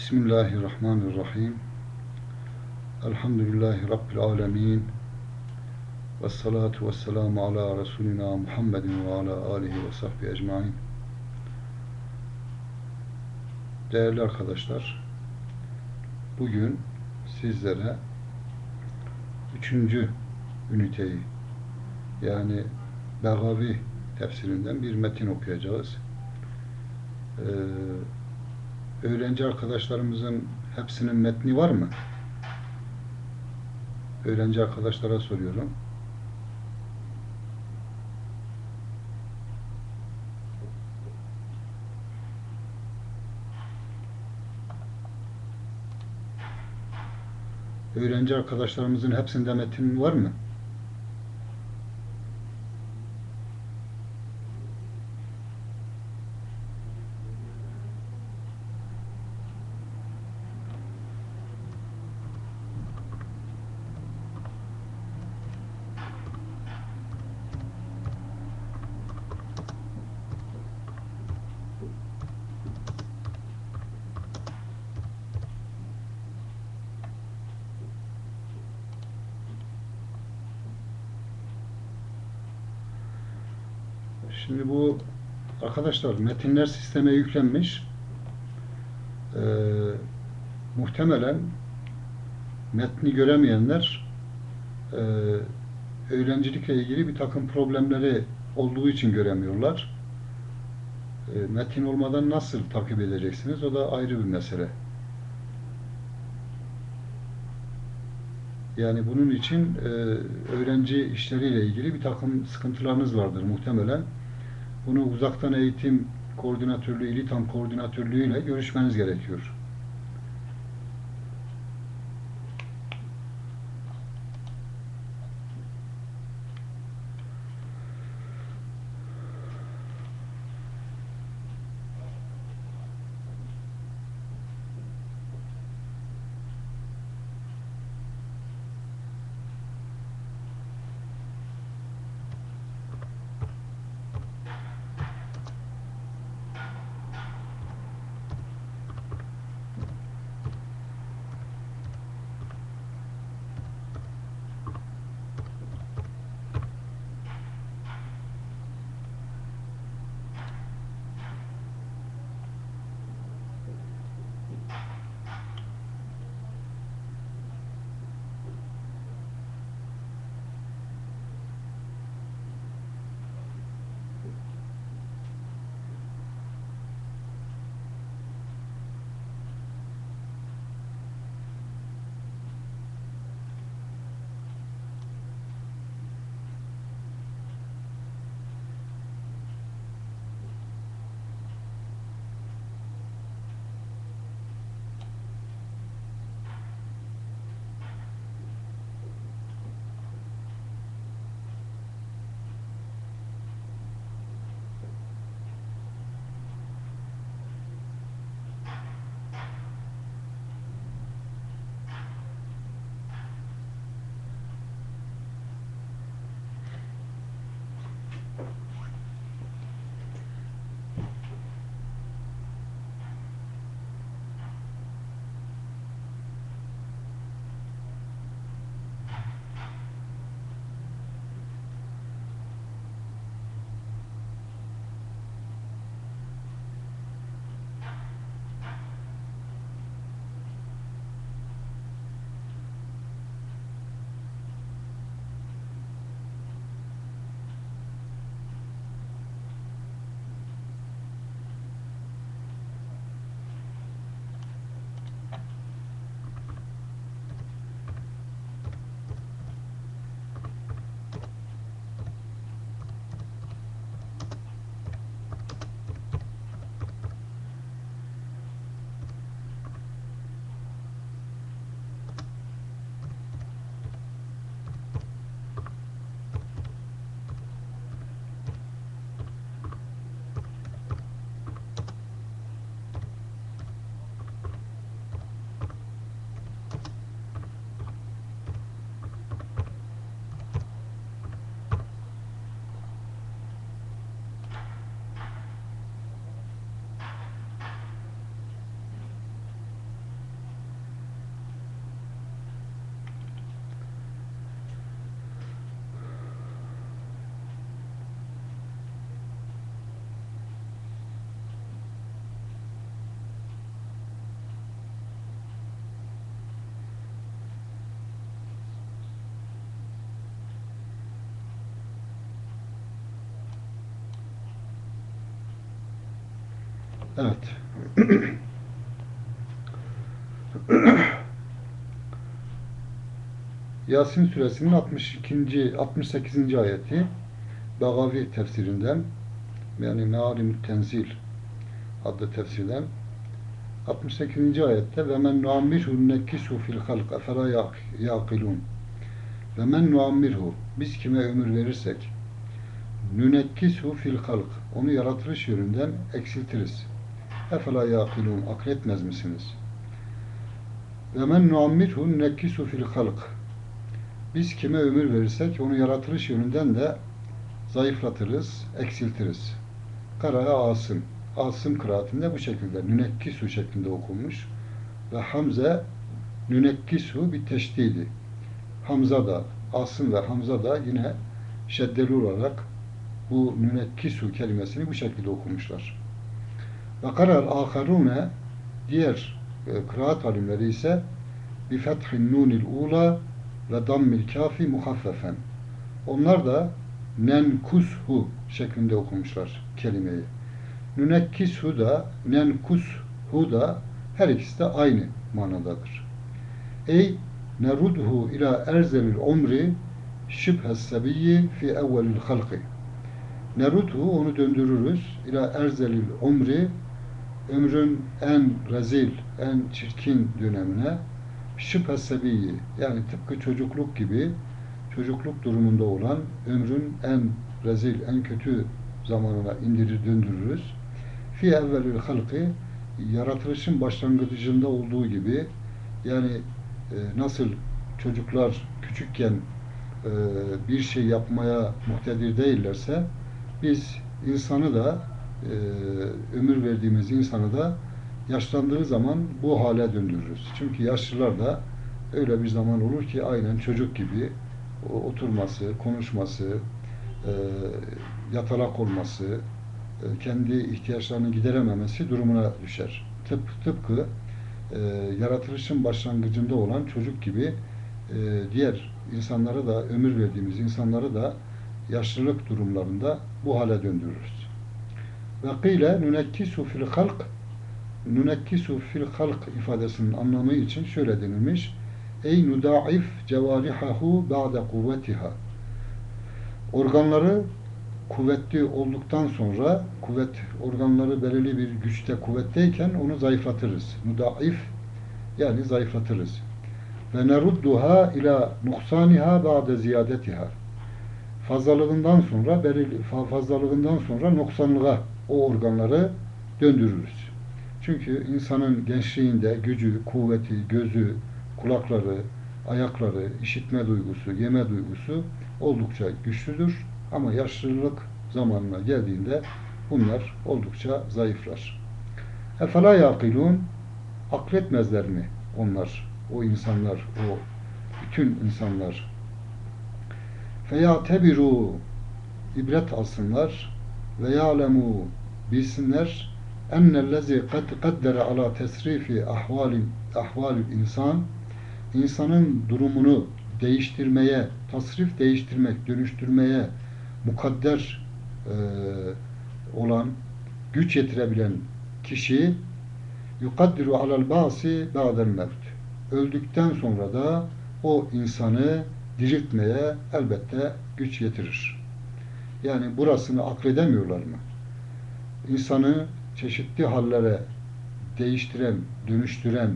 Bismillahirrahmanirrahim. Elhamdülillahi Rabbil alemin. Ve salatu ve selamu ala Resulina Muhammedin ve ala alihi ve sahbihi ecmain. Değerli arkadaşlar, bugün sizlere üçüncü üniteyi yani Begavi tefsirinden bir metin okuyacağız. Ee, öğrenci arkadaşlarımızın hepsinin metni var mı? Öğrenci arkadaşlara soruyorum. Öğrenci arkadaşlarımızın hepsinde metin var mı? Şimdi bu arkadaşlar metinler sisteme yüklenmiş. Ee, muhtemelen metni göremeyenler e, öğrencilikle ilgili bir takım problemleri olduğu için göremiyorlar. E, metin olmadan nasıl takip edeceksiniz? O da ayrı bir mesele. Yani bunun için e, öğrenci işleriyle ilgili bir takım sıkıntılarınız vardır muhtemelen. Bunu uzaktan eğitim koordinatörlüğü, İLİTAM koordinatörlüğü ile görüşmeniz gerekiyor. Evet. Yasin suresinin 62. 68. ayeti Begavi tefsirinden yani Mealim Tenzil adlı tefsirden 68. ayette ve men nuammirhu nekkisu fil halq efela yaqilun ve men nuammirhu biz kime ömür verirsek nünekkisu fil halq onu yaratılış yönünden eksiltiriz. Efela yaqilun akletmez misiniz? Ve men nuammirhu nünekkisu fil biz kime ömür verirsek onu yaratılış yönünden de zayıflatırız, eksiltiriz. Karaya Asım. Asım kıraatinde bu şekilde nünekkisu şeklinde okunmuş. Ve Hamze nünekkisu bir teşdidi. Hamza da, Asım ve Hamza da yine şeddeli olarak bu nünekkisu kelimesini bu şekilde okumuşlar. Ve karar aharune diğer e, kıraat alimleri ise bi fethin nunil ula ve dammil kafi muhaffefen. Onlar da nenkushu şeklinde okumuşlar kelimeyi. Nünekkishu da nenkushu da her ikisi de aynı manadadır. Ey nerudhu ila erzelil umri şibhes sebiyyi fi evvelil halqi. Nerudhu onu döndürürüz ila erzelil umri ömrün en rezil, en çirkin dönemine şibhes sebiyyi yani tıpkı çocukluk gibi çocukluk durumunda olan ömrün en rezil, en kötü zamanına indirir, döndürürüz. Fi evvelül halki yaratılışın başlangıcında olduğu gibi yani e, nasıl çocuklar küçükken e, bir şey yapmaya muhtedir değillerse biz insanı da ömür verdiğimiz insanı da yaşlandığı zaman bu hale döndürürüz. Çünkü yaşlılar da öyle bir zaman olur ki aynen çocuk gibi oturması, konuşması, e, yatalak olması, e, kendi ihtiyaçlarını giderememesi durumuna düşer. Tıp, tıpkı e, yaratılışın başlangıcında olan çocuk gibi e, diğer insanlara da, ömür verdiğimiz insanları da yaşlılık durumlarında bu hale döndürürüz. Ve kıyle nünekkisu fil halk nünekkisu fil halk ifadesinin anlamı için şöyle denilmiş. Ey nudaif cevarihahu ba'de kuvvetiha. Organları kuvvetli olduktan sonra kuvvet organları belirli bir güçte kuvvetteyken onu zayıflatırız. Nudaif yani zayıflatırız. Ve nerudduha ila nuksaniha ba'de ziyadetiha. Fazlalığından sonra belirli fazlalığından sonra noksanlığa o organları döndürürüz. Çünkü insanın gençliğinde gücü, kuvveti, gözü, kulakları, ayakları, işitme duygusu, yeme duygusu oldukça güçlüdür. Ama yaşlılık zamanına geldiğinde bunlar oldukça zayıflar. Efela yakilun akletmezler mi onlar, o insanlar, o bütün insanlar? Feya tebiru ibret alsınlar ve ya'lemu bilsinler ennellezi kad kaddere ala tesrifi ahvalil ahvalil insan insanın durumunu değiştirmeye, tasrif değiştirmek, dönüştürmeye mukadder e, olan, güç yetirebilen kişi yukaddiru alel basi ba'del mevt. Öldükten sonra da o insanı diriltmeye elbette güç yetirir. Yani burasını akledemiyorlar mı? İnsanı çeşitli hallere değiştiren, dönüştüren,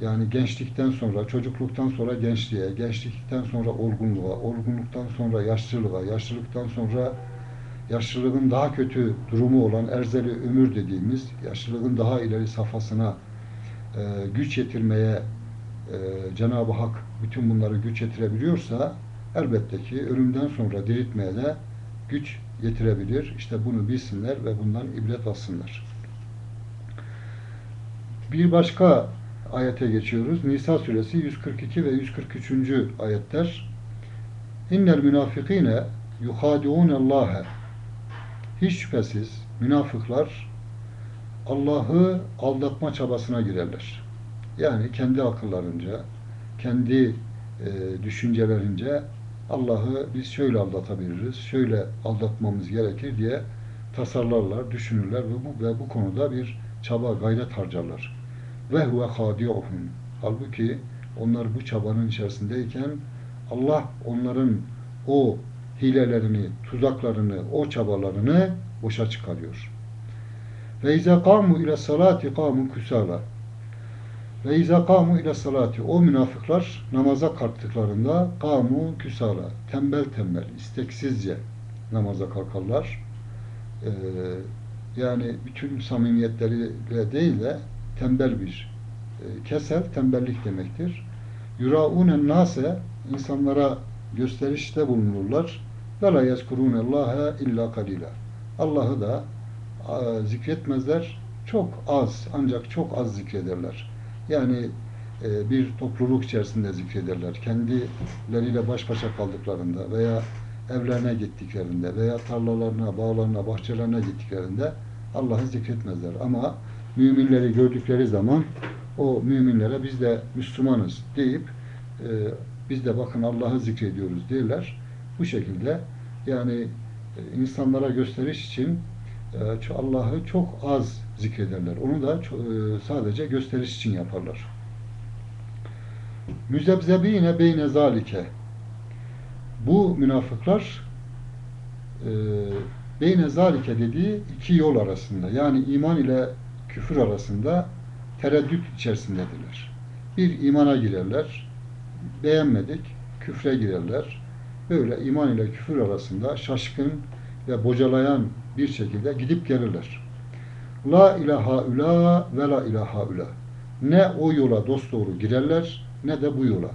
yani gençlikten sonra, çocukluktan sonra gençliğe, gençlikten sonra olgunluğa, olgunluktan sonra yaşlılığa, yaşlılıktan sonra yaşlılığın daha kötü durumu olan erzeli ömür dediğimiz, yaşlılığın daha ileri safhasına e, güç yetirmeye e, Cenab-ı Hak bütün bunları güç yetirebiliyorsa elbette ki ölümden sonra diriltmeye de güç yetirebilir. İşte bunu bilsinler ve bundan ibret alsınlar. Bir başka ayete geçiyoruz. Nisa suresi 142 ve 143. ayetler. İnnel münafikine yuhadi'unallâhe Hiç şüphesiz münafıklar Allah'ı aldatma çabasına girerler. Yani kendi akıllarınca, kendi e, düşüncelerince Allah'ı biz şöyle aldatabiliriz, şöyle aldatmamız gerekir diye tasarlarlar, düşünürler ve bu, ve bu konuda bir çaba, gayret harcarlar. Ve huve hadi'uhum. Halbuki onlar bu çabanın içerisindeyken Allah onların o hilelerini, tuzaklarını, o çabalarını boşa çıkarıyor. Ve izâ kâmu ile salati kâmu kusâla. Ve izâ kâmu ile salati. O münafıklar namaza kalktıklarında kâmu küsâla. Tembel tembel, isteksizce namaza kalkarlar. Ee, yani bütün samimiyetleriyle değil de tembel bir e, kesel, tembellik demektir. Yurâûnen nâse insanlara gösterişte bulunurlar. Ve la yezkurûnellâhe illa kalîlâ. Allah'ı da a, zikretmezler. Çok az, ancak çok az zikrederler. Yani e, bir topluluk içerisinde zikrederler. Kendileriyle baş başa kaldıklarında veya evlerine gittiklerinde veya tarlalarına, bağlarına, bahçelerine gittiklerinde Allah'ı zikretmezler. Ama müminleri gördükleri zaman o müminlere biz de Müslümanız deyip e, biz de bakın Allah'ı zikrediyoruz derler. Bu şekilde yani e, insanlara gösteriş için Allah'ı çok az zikrederler. Onu da e, sadece gösteriş için yaparlar. Müzebzebine beyne zalike bu münafıklar e, beyne zalike dediği iki yol arasında yani iman ile küfür arasında tereddüt içerisindedirler. Bir imana girerler, beğenmedik, küfre girerler. Böyle iman ile küfür arasında şaşkın ve bocalayan bir şekilde gidip gelirler. La ilaha ula ve la ilaha ula. Ne o yola dosdoğru girerler ne de bu yola.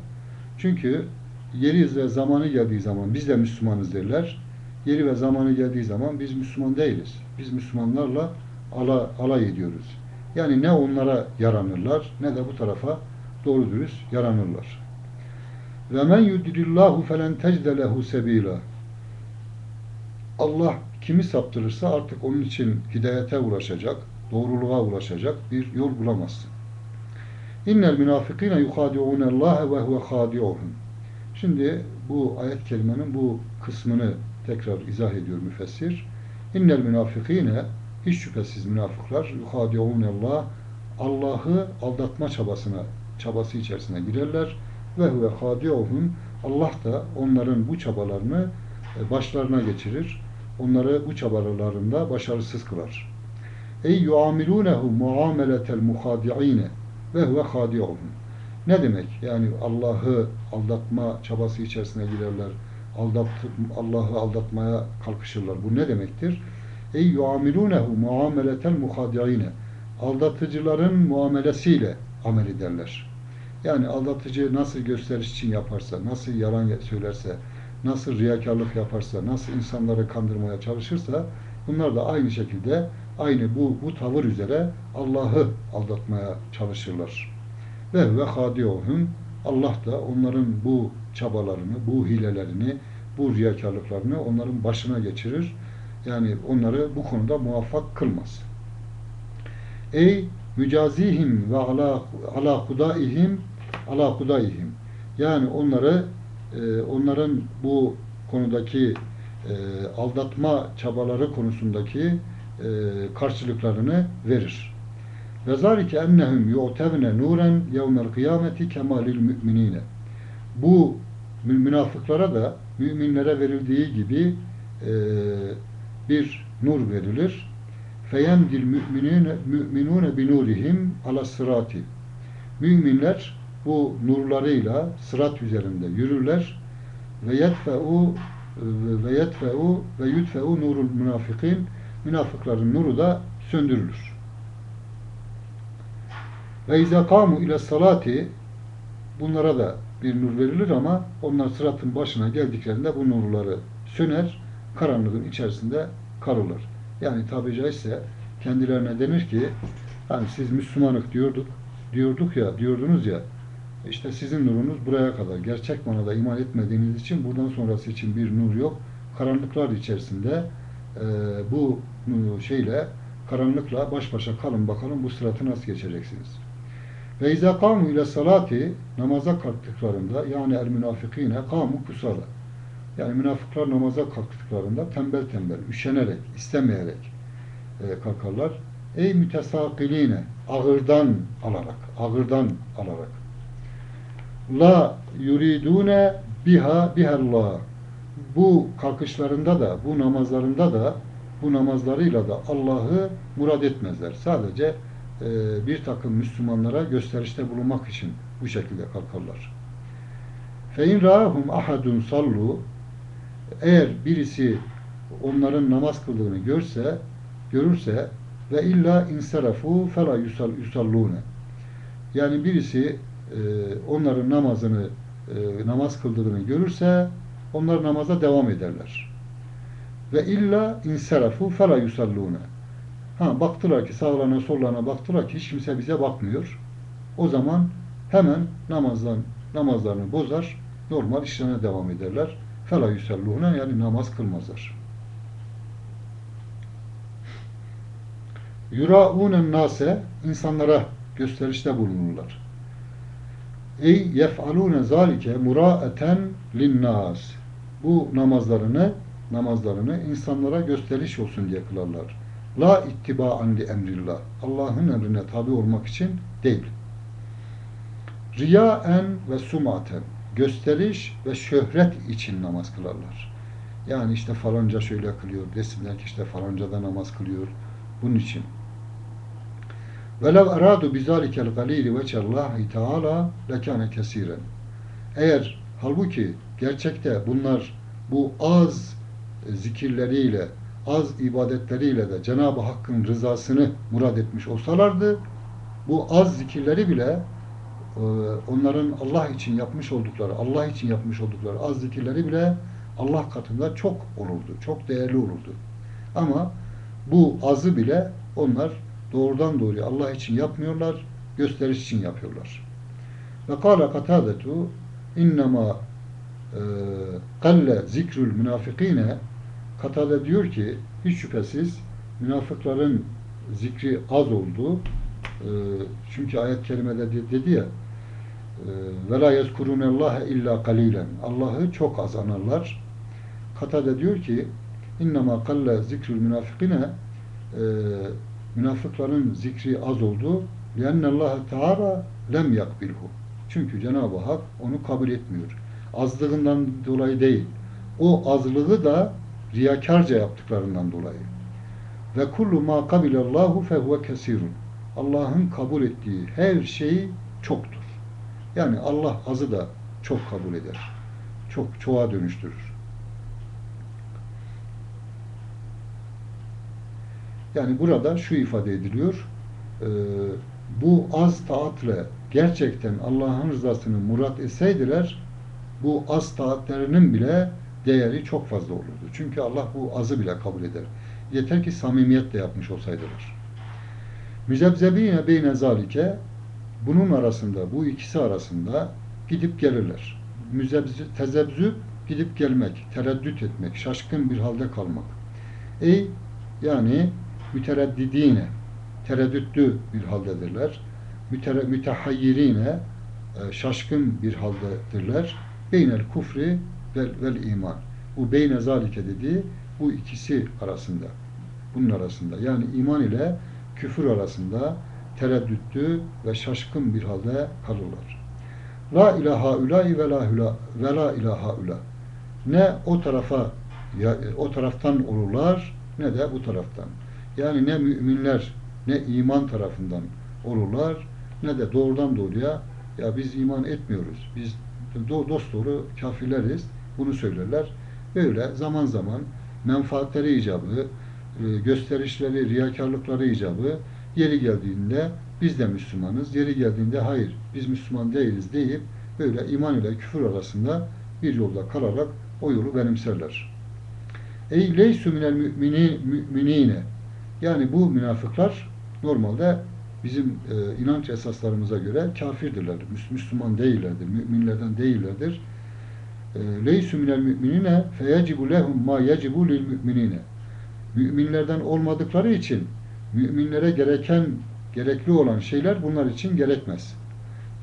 Çünkü yeri ve zamanı geldiği zaman biz de Müslümanız derler. Yeri ve zamanı geldiği zaman biz Müslüman değiliz. Biz Müslümanlarla ala, alay ediyoruz. Yani ne onlara yaranırlar ne de bu tarafa doğru dürüst yaranırlar. Ve men yudilillahu felen tecde lehu sebila. Allah kimi saptırırsa artık onun için hidayete ulaşacak, doğruluğa ulaşacak bir yol bulamazsın. İnnel münafıkîne yuhâdi'ûnellâhe ve huve hâdi'uhum. Şimdi bu ayet kelimenin bu kısmını tekrar izah ediyor müfessir. İnnel münafıkîne hiç şüphesiz münafıklar yuhâdi'ûnellâh Allah'ı aldatma çabasına çabası içerisine girerler ve huve hâdi'uhum Allah da onların bu çabalarını e, başlarına geçirir. Onları bu çabalarında başarısız kılar. Ey yuamilunehu muameletel muhadi'ine ve huve hadi'uhum. Ne demek? Yani Allah'ı aldatma çabası içerisine girerler. Aldat, Allah'ı aldatmaya kalkışırlar. Bu ne demektir? Ey yuamilunehu muameletel muhadi'ine. Aldatıcıların muamelesiyle amel ederler. Yani aldatıcı nasıl gösteriş için yaparsa, nasıl yalan söylerse, nasıl riyakarlık yaparsa, nasıl insanları kandırmaya çalışırsa bunlar da aynı şekilde aynı bu bu tavır üzere Allah'ı aldatmaya çalışırlar. Ve ve hadiyohum Allah da onların bu çabalarını, bu hilelerini, bu riyakarlıklarını onların başına geçirir. Yani onları bu konuda muvaffak kılmaz. Ey mücazihim ve ala ala kudaihim ala kudaihim. Yani onları e, onların bu konudaki e, aldatma çabaları konusundaki e, karşılıklarını verir. Ve zalike ennehum yu'tevne nuren yevmel kıyameti kemalil müminine. Bu münafıklara da müminlere verildiği gibi e, bir nur verilir. Feyemdil müminune müminune bi nurihim ala sırati. Müminler bu nurlarıyla sırat üzerinde yürürler ve yetfe'u ve yetfe'u ve yutfe'u nurul münafikin münafıkların nuru da söndürülür. Ve izâ kâmu ile salati bunlara da bir nur verilir ama onlar sıratın başına geldiklerinde bu nurları söner, karanlığın içerisinde kalırlar. Yani tabi caizse kendilerine denir ki hani siz Müslümanlık diyorduk, diyorduk ya, diyordunuz ya işte sizin nurunuz buraya kadar. Gerçek manada iman etmediğiniz için buradan sonrası için bir nur yok. Karanlıklar içerisinde e, bu şeyle karanlıkla baş başa kalın bakalım bu sıratı nasıl geçeceksiniz. Ve izâ kâmu ile salati namaza kalktıklarında yani el münafikine kâmu kusala. Yani münafıklar namaza kalktıklarında tembel tembel, üşenerek, istemeyerek e, kalkarlar. ey mütesakiline ağırdan alarak ağırdan alarak la yuridune biha bihallah bu kalkışlarında da bu namazlarında da bu namazlarıyla da Allah'ı murad etmezler. Sadece e, bir takım Müslümanlara gösterişte bulunmak için bu şekilde kalkarlar. Fein rahum ahadun sallu eğer birisi onların namaz kıldığını görse görürse ve illa inserafu fela yusal yusallune yani birisi e, onların namazını e, namaz kıldığını görürse onlar namaza devam ederler. Ve illa inserafu fela yusallune Ha baktılar ki sağlarına sollarına baktılar ki hiç kimse bize bakmıyor. O zaman hemen namazdan namazlarını bozar, normal işlerine devam ederler. Fela yusallune yani namaz kılmazlar. Yuraunen nase insanlara gösterişte bulunurlar. Ey yef'alune zalike muraeten linnas. Bu namazlarını namazlarını insanlara gösteriş olsun diye kılarlar. La ittiba'an li emrillah. Allah'ın emrine tabi olmak için değil. Riyaen ve sumaten. Gösteriş ve şöhret için namaz kılarlar. Yani işte falanca şöyle kılıyor. Desinler ki işte falanca da namaz kılıyor. Bunun için. Velev eradu bizalikel galili veçellahi teala lekâne kesiren. Eğer halbuki gerçekte bunlar bu az zikirleriyle, az ibadetleriyle de Cenab-ı Hakk'ın rızasını murad etmiş olsalardı, bu az zikirleri bile e, onların Allah için yapmış oldukları, Allah için yapmış oldukları az zikirleri bile Allah katında çok olurdu, çok değerli olurdu. Ama bu azı bile onlar doğrudan doğruya Allah için yapmıyorlar, gösteriş için yapıyorlar. Ve kâle katâdetu innema kalle zikrül münafikine Katade diyor ki hiç şüphesiz münafıkların zikri az oldu. E, çünkü ayet kerimede dedi ya ve la yezkurunallâhe illa kalilen. Allah'ı çok az anarlar. Katade diyor ki innema kalle zikrül münafikine e, münafıkların zikri az oldu. Allah Teala lem yakbilhu. Çünkü Cenab-ı Hak onu kabul etmiyor. Azlığından dolayı değil. O azlığı da riyakarca yaptıklarından dolayı. Ve kullu ma kabilallahu fehuve kesirun. Allah'ın kabul ettiği her şey çoktur. Yani Allah azı da çok kabul eder. Çok çoğa dönüştürür. Yani burada şu ifade ediliyor. E, bu az taatle gerçekten Allah'ın rızasını murat etseydiler bu az taatlerinin bile değeri çok fazla olurdu. Çünkü Allah bu azı bile kabul eder. Yeter ki samimiyetle yapmış olsaydılar. Müzebzebine beyne zalike bunun arasında, bu ikisi arasında gidip gelirler. Müzebzü, tezebzü gidip gelmek, tereddüt etmek, şaşkın bir halde kalmak. Ey yani mütereddidine tereddütlü bir haldedirler. Mütere, mütehayyirine e, şaşkın bir haldedirler. Beynel kufri vel, vel iman. Bu beyne zalike dediği bu ikisi arasında. Bunun arasında. Yani iman ile küfür arasında tereddütlü ve şaşkın bir halde kalırlar. La ilaha ülâi ve la, hula, ve la ilaha ula. Ne o tarafa o taraftan olurlar ne de bu taraftan. Yani ne müminler ne iman tarafından olurlar ne de doğrudan doğruya ya biz iman etmiyoruz. Biz dost doğru kafirleriz. Bunu söylerler. Böyle zaman zaman menfaatleri icabı, e, gösterişleri, riyakarlıkları icabı yeri geldiğinde biz de Müslümanız, yeri geldiğinde hayır biz Müslüman değiliz deyip böyle iman ile küfür arasında bir yolda kalarak o yolu benimserler. Ey leysu minel mümini, müminine yani bu münafıklar normalde bizim e, inanç esaslarımıza göre kafirdirler. Müslüman değillerdir. Müminlerden değillerdir. E, Leysu minel müminine feyecibu lehum ma yecibu lil müminine. Müminlerden olmadıkları için müminlere gereken gerekli olan şeyler bunlar için gerekmez.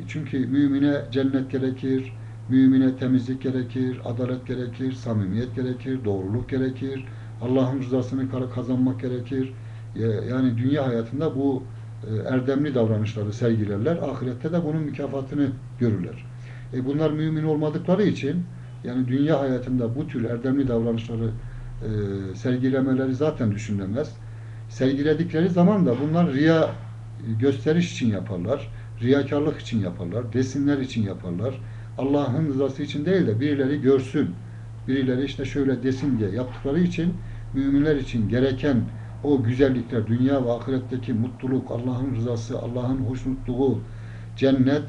E, çünkü mümine cennet gerekir, mümine temizlik gerekir, adalet gerekir, samimiyet gerekir, doğruluk gerekir, Allah'ın rızasını kazanmak gerekir, Yani dünya hayatında bu e, erdemli davranışları sergilerler. Ahirette de bunun mükafatını görürler. E bunlar mümin olmadıkları için yani dünya hayatında bu tür erdemli davranışları e, sergilemeleri zaten düşünülemez. Sergiledikleri zaman da bunlar riya gösteriş için yaparlar. Riyakarlık için yaparlar. Desinler için yaparlar. Allah'ın rızası için değil de birileri görsün. Birileri işte şöyle desin diye yaptıkları için müminler için gereken o güzellikler, dünya ve ahiretteki mutluluk, Allah'ın rızası, Allah'ın hoşnutluğu, cennet,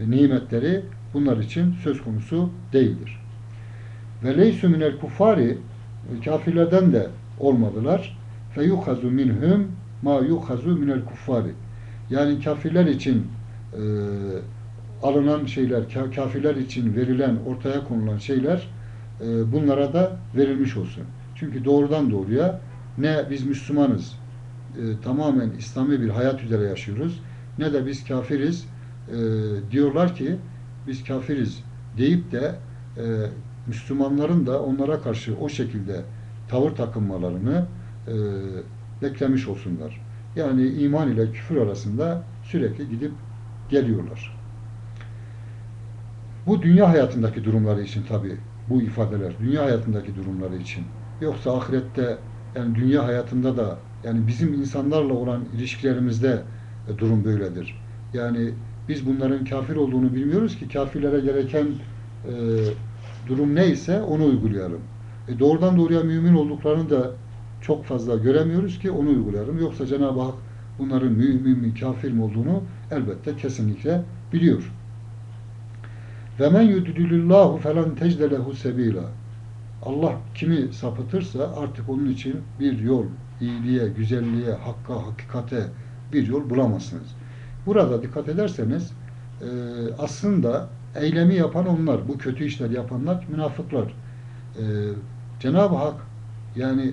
e, nimetleri bunlar için söz konusu değildir. Ve leysu minel kuffari kafirlerden de olmadılar. Fe yuhazu minhum ma yuhazu minel kuffari. Yani kafirler için e, alınan şeyler, ka- kafirler için verilen, ortaya konulan şeyler e, bunlara da verilmiş olsun. Çünkü doğrudan doğruya ne biz Müslümanız, e, tamamen İslami bir hayat üzere yaşıyoruz, ne de biz kafiriz e, diyorlar ki biz kafiriz deyip de e, Müslümanların da onlara karşı o şekilde tavır takınmalarını e, beklemiş olsunlar. Yani iman ile küfür arasında sürekli gidip geliyorlar. Bu dünya hayatındaki durumları için tabi bu ifadeler dünya hayatındaki durumları için. Yoksa ahirette yani dünya hayatında da yani bizim insanlarla olan ilişkilerimizde e, durum böyledir. Yani biz bunların kafir olduğunu bilmiyoruz ki kafirlere gereken e, durum neyse onu uygulayalım. E, doğrudan doğruya mümin olduklarını da çok fazla göremiyoruz ki onu uygulayalım. Yoksa Cenab-ı Hak bunların mümin mi kafir mi olduğunu elbette kesinlikle biliyor. Ve men yudlilillahu falan tecde lehu. Allah kimi sapıtırsa artık onun için bir yol, iyiliğe, güzelliğe, hakka, hakikate bir yol bulamazsınız. Burada dikkat ederseniz e, aslında eylemi yapan onlar, bu kötü işler yapanlar münafıklar. E, Cenab-ı Hak yani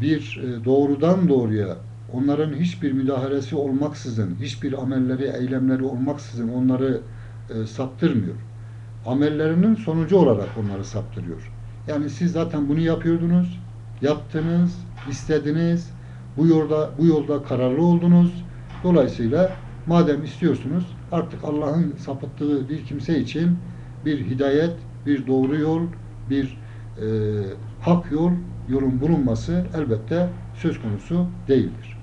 bir e, doğrudan doğruya onların hiçbir müdahalesi olmaksızın, hiçbir amelleri, eylemleri olmaksızın onları e, saptırmıyor. Amellerinin sonucu olarak onları saptırıyor. Yani siz zaten bunu yapıyordunuz, yaptınız, istediniz, bu yolda bu yolda kararlı oldunuz. Dolayısıyla madem istiyorsunuz artık Allah'ın sapıttığı bir kimse için bir hidayet, bir doğru yol, bir e, hak yol, yolun bulunması elbette söz konusu değildir.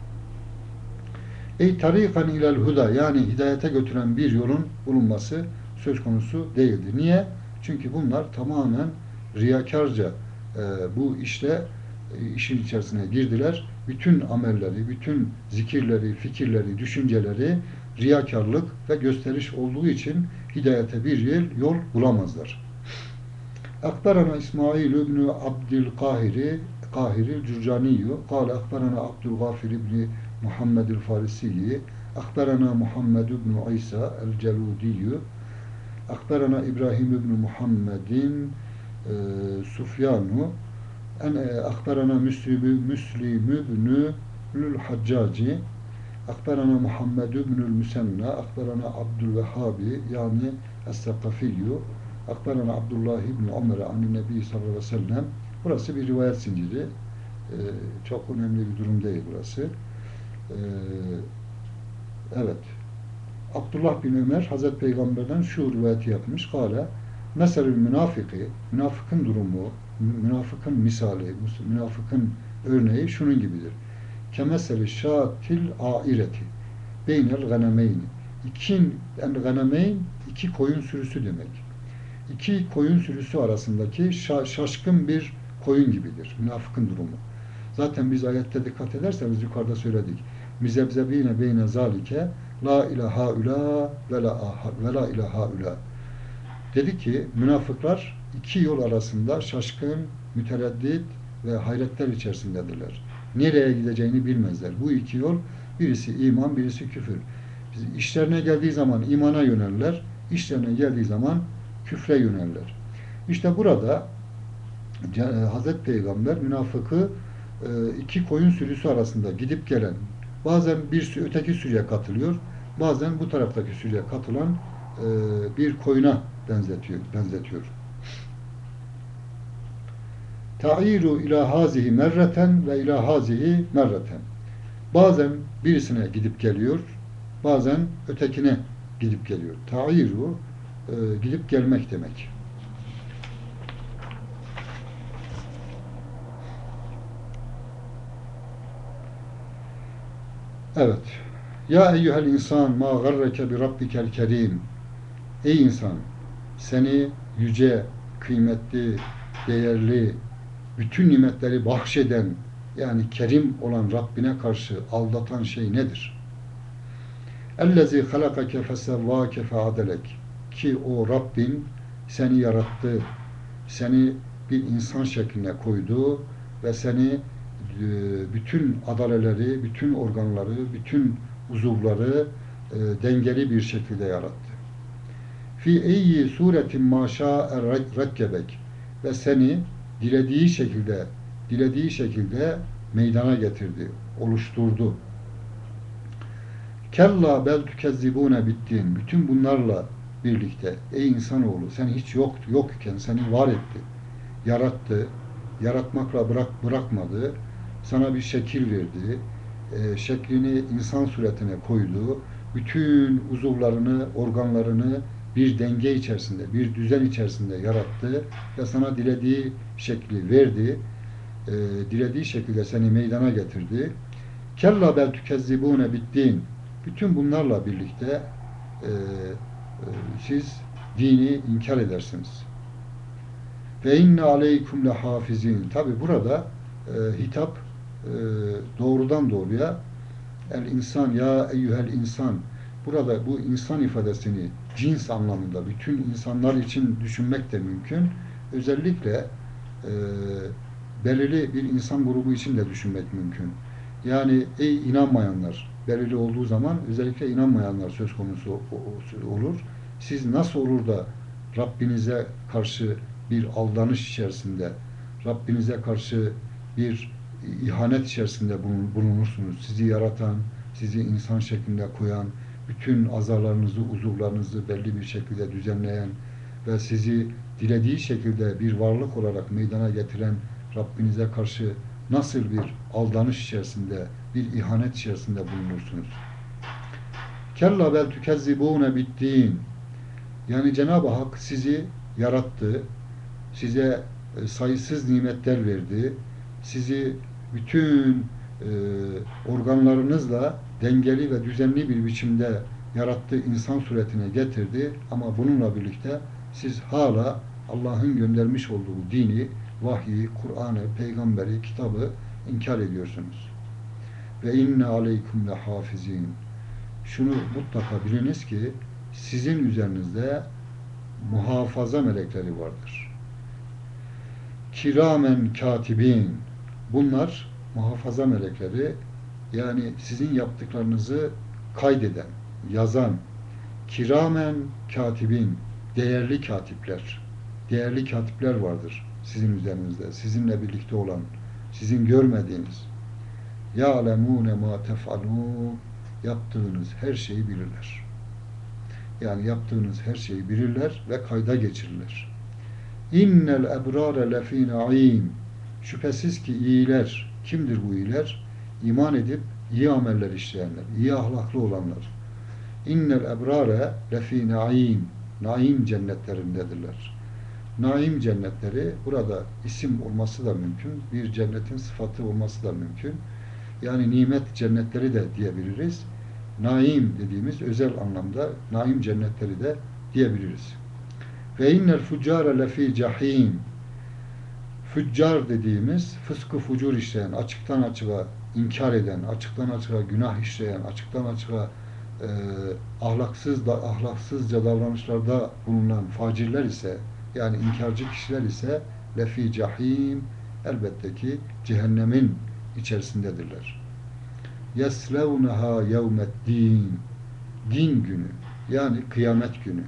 Ey tarikan ilel huda yani hidayete götüren bir yolun bulunması söz konusu değildir. Niye? Çünkü bunlar tamamen riyakarca e, bu işle e, işin içerisine girdiler. Bütün amelleri, bütün zikirleri, fikirleri, düşünceleri riyakarlık ve gösteriş olduğu için hidayete bir yol, yol bulamazlar. Akbarana İsmail ibn Abdülkahiri Kahiri Cürcaniyu Kale akbarana Abdülgafir ibn Muhammed el-Farisiyi Akbarana Muhammed ibn İsa el-Celudiyu Akbarana İbrahim ibn Muhammedin Sufyanu en e, akbarana Müslim Müslim ibn Haccaci akbarana Muhammed ibn Müsenna akbarana Abdülvehhabi yani Es-Sakafiyyü akbarana Abdullah ibn Ömer an Nebi sallallahu aleyhi ve sellem. Burası bir rivayet zinciri. Ee, çok önemli bir durum değil burası. Evet. Abdullah bin Ömer Hazreti Peygamber'den şu rivayeti yapmış. Kâle meselül münafiki münafıkın durumu münafıkın misali münafıkın örneği şunun gibidir. Kemeseli şatil aireti beynel ganemeyni iki yani ganemeyn iki koyun sürüsü demek. İki koyun sürüsü arasındaki şa- şaşkın bir koyun gibidir münafıkın durumu. Zaten biz ayette dikkat ederseniz yukarıda söyledik. Mizebzebine beyne zalike la ilaha ula ve la, ve la ilaha ula dedi ki münafıklar iki yol arasında şaşkın, mütereddit ve hayretler içerisindedirler. Nereye gideceğini bilmezler. Bu iki yol birisi iman, birisi küfür. İşlerine geldiği zaman imana yönelirler, işlerine geldiği zaman küfre yönelirler. İşte burada Hazreti Peygamber münafıkı iki koyun sürüsü arasında gidip gelen bazen bir öteki sürüye katılıyor, bazen bu taraftaki sürüye katılan bir koyuna benzetiyor. benzetiyor. Ta'iru ila hazihi merreten ve ila hazihi merreten. Bazen birisine gidip geliyor, bazen ötekine gidip geliyor. Ta'iru e, gidip gelmek demek. Evet. Ya eyyuhel insan ma garreke bi rabbikel kerim. Ey insan seni yüce, kıymetli, değerli, bütün nimetleri bahşeden yani kerim olan Rabbine karşı aldatan şey nedir? Ellezî halakake fesevvâke feadelek ki o Rabbin seni yarattı, seni bir insan şekline koydu ve seni e, bütün adaleleri, bütün organları, bütün uzuvları e, dengeli bir şekilde yarattı. Fi eyyi suretin maşa rekkebek ve seni dilediği şekilde dilediği şekilde meydana getirdi, oluşturdu. Kella bel tükezzibune bittin. Bütün bunlarla birlikte ey insanoğlu sen hiç yok yokken seni var etti. Yarattı. Yaratmakla bırak bırakmadı. Sana bir şekil verdi. E, şeklini insan suretine koydu. Bütün uzuvlarını, organlarını bir denge içerisinde, bir düzen içerisinde yarattı ve sana dilediği şekli verdi. E, dilediği şekilde seni meydana getirdi. Kella bel tükezzibune bittin. Bütün bunlarla birlikte e, e, siz dini inkar edersiniz. Ve inne aleykum lehafizin. Tabi burada e, hitap e, doğrudan doğruya el insan ya eyyuhel insan burada bu insan ifadesini cins anlamında bütün insanlar için düşünmek de mümkün. Özellikle e, belirli bir insan grubu için de düşünmek mümkün. Yani ey inanmayanlar belirli olduğu zaman özellikle inanmayanlar söz konusu olur. Siz nasıl olur da Rabbinize karşı bir aldanış içerisinde, Rabbinize karşı bir ihanet içerisinde bulunursunuz. Sizi yaratan, sizi insan şeklinde koyan, bütün azalarınızı, uzuvlarınızı belli bir şekilde düzenleyen ve sizi dilediği şekilde bir varlık olarak meydana getiren Rabbinize karşı nasıl bir aldanış içerisinde, bir ihanet içerisinde bulunursunuz. Kella bel tükezzibûne bittin. Yani Cenab-ı Hak sizi yarattı, size e, sayısız nimetler verdi, sizi bütün e, organlarınızla dengeli ve düzenli bir biçimde yarattığı insan suretine getirdi ama bununla birlikte siz hala Allah'ın göndermiş olduğu dini, vahyi, Kur'an'ı, peygamberi, kitabı inkar ediyorsunuz. Ve inne aleykum le hafizin. Şunu mutlaka biliniz ki sizin üzerinizde muhafaza melekleri vardır. Kiramen katibin. Bunlar muhafaza melekleri yani sizin yaptıklarınızı kaydeden, yazan, kiramen katibin, değerli katipler, değerli katipler vardır sizin üzerinizde, sizinle birlikte olan, sizin görmediğiniz. يَعْلَمُونَ مَا تَفْعَلُونَ Yaptığınız her şeyi bilirler. Yani yaptığınız her şeyi bilirler ve kayda geçirirler. İnnel ebrare lefî naîm Şüphesiz ki iyiler, kimdir bu iyiler? İman edip iyi ameller işleyenler, iyi ahlaklı olanlar. İnnel ebrare lefî naîm Naim cennetlerindedirler. Naim cennetleri burada isim olması da mümkün. Bir cennetin sıfatı olması da mümkün. Yani nimet cennetleri de diyebiliriz. Naim dediğimiz özel anlamda naim cennetleri de diyebiliriz. Ve innel fuccara lefi cahim. Füccar dediğimiz fıskı fucur işleyen, açıktan açığa inkar eden, açıktan açığa günah işleyen, açıktan açığa e, ahlaksız da ahlaksızca davranışlarda bulunan facirler ise yani inkarcı kişiler ise lefi cahim elbette ki cehennemin içerisindedirler. Yeslevneha yevmeddin din günü yani kıyamet günü.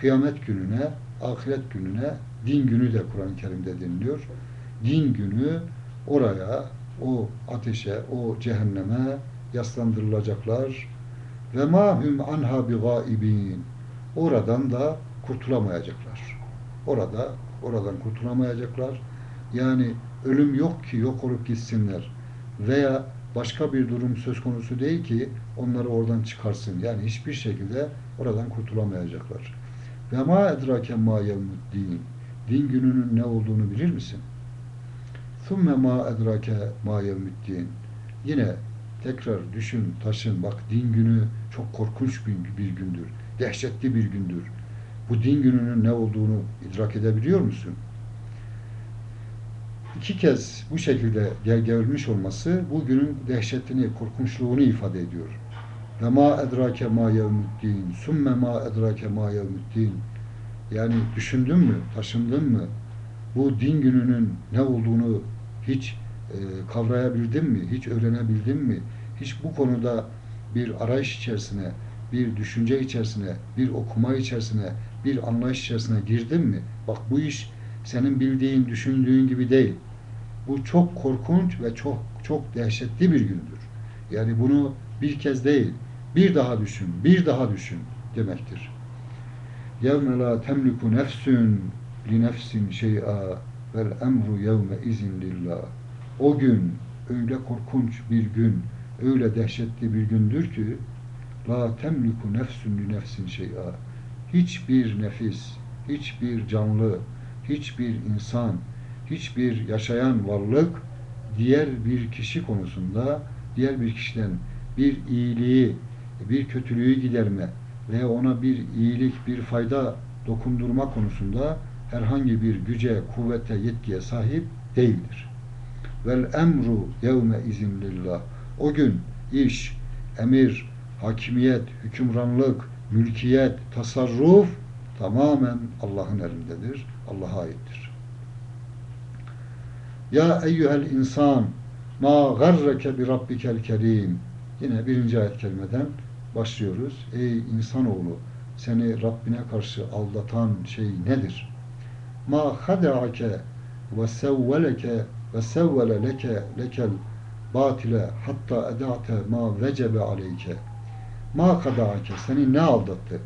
Kıyamet gününe, ahiret gününe din günü de Kur'an-ı Kerim'de deniliyor. Din günü oraya, o ateşe, o cehenneme yaslandırılacaklar ve ma hum anha bi gaibin. Oradan da kurtulamayacaklar. Orada oradan kurtulamayacaklar. Yani ölüm yok ki yok olup gitsinler veya başka bir durum söz konusu değil ki onları oradan çıkarsın. Yani hiçbir şekilde oradan kurtulamayacaklar. Ve ma edrake ma yevmuddin. Din gününün ne olduğunu bilir misin? Thumme ma edrake ma yevmuddin. Yine tekrar düşün, taşın. Bak din günü çok korkunç bir, gündür. Dehşetli bir gündür. Bu din gününün ne olduğunu idrak edebiliyor musun? İki kez bu şekilde gel gelmiş olması bu günün dehşetini, korkunçluğunu ifade ediyor. Ve ma edrake ma yevmuddin, sümme ma edrake ma. Yani düşündün mü, taşındın mı? Bu din gününün ne olduğunu hiç e, kavrayabildin mi? Hiç öğrenebildin mi? Hiç bu konuda bir arayış içerisine, bir düşünce içerisine, bir okuma içerisine, bir anlayış içerisine girdin mi? Bak bu iş senin bildiğin, düşündüğün gibi değil. Bu çok korkunç ve çok çok dehşetli bir gündür. Yani bunu bir kez değil, bir daha düşün, bir daha düşün demektir. يَوْمَ لَا تَمْلِكُ نَفْسٌ لِنَفْسٍ شَيْئًا وَالْاَمْرُ يَوْمَ اِذٍ لِلّٰهِ O gün öyle korkunç bir gün, öyle dehşetli bir gündür ki la temliku nefsun li nefsin şey'a. Hiçbir nefis, hiçbir canlı, hiçbir insan, hiçbir yaşayan varlık diğer bir kişi konusunda diğer bir kişiden bir iyiliği, bir kötülüğü giderme veya ona bir iyilik, bir fayda dokundurma konusunda herhangi bir güce, kuvvete, yetkiye sahip değildir. Vel emru yevme izin lillah. O gün iş, emir, hakimiyet, hükümranlık, mülkiyet, tasarruf tamamen Allah'ın elindedir. Allah'a aittir. Ya eyyuhel insan ma garreke bi rabbikel kerim. Yine birinci ayet kelimeden başlıyoruz. Ey insanoğlu seni Rabbine karşı aldatan şey nedir? Ma hada'ake ve sevveleke ve sevvele leke lekel batile hatta eda'te ma vecebe aleyke. Ma kada'ake seni ne aldattı?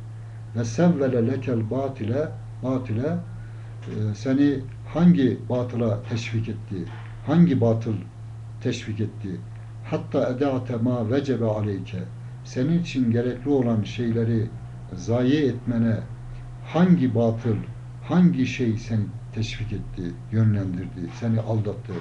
Ve sevvele lekel batile batile e, seni hangi batıla teşvik etti? Hangi batıl teşvik etti? Hatta eda'te ma vecebe aleyke senin için gerekli olan şeyleri zayi etmene hangi batıl hangi şey seni teşvik etti, yönlendirdi, seni aldattı.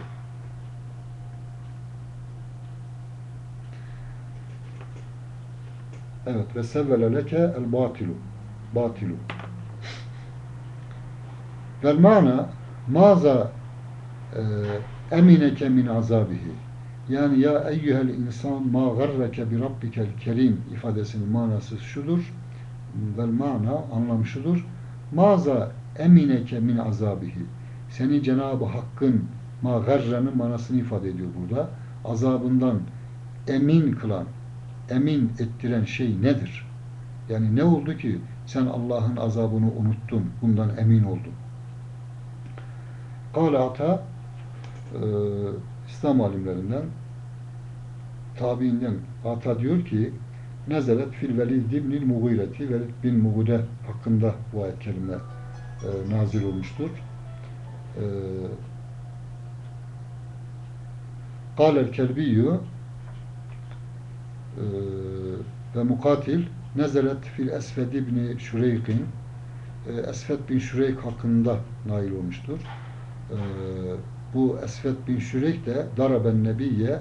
Evet ve sevvele leke el batilu. Batilu. Vel mana maza e, emineke min azabihi. Yani ya eyyühel insan ma garreke bi rabbikel kerim ifadesinin manası şudur. Vel mana anlamı şudur. Maza emineke min azabihi. Seni Cenab-ı Hakk'ın ma garranın manasını ifade ediyor burada. Azabından emin kılan, emin ettiren şey nedir? Yani ne oldu ki sen Allah'ın azabını unuttun, bundan emin oldun? Kale Ata e, İslam alimlerinden tabiinden Ata diyor ki Nezelet fil velid ibnil mugireti Velid bin Mugire hakkında bu ayet kelime e, nazil olmuştur. E, Kâlel kelbiyyü e, ve mukatil nezelet fil Esfed ibni Şureykin e, Esfed bin Şureyk hakkında nail olmuştur. E, bu Esfed bin Şureyk de daraben nebiyye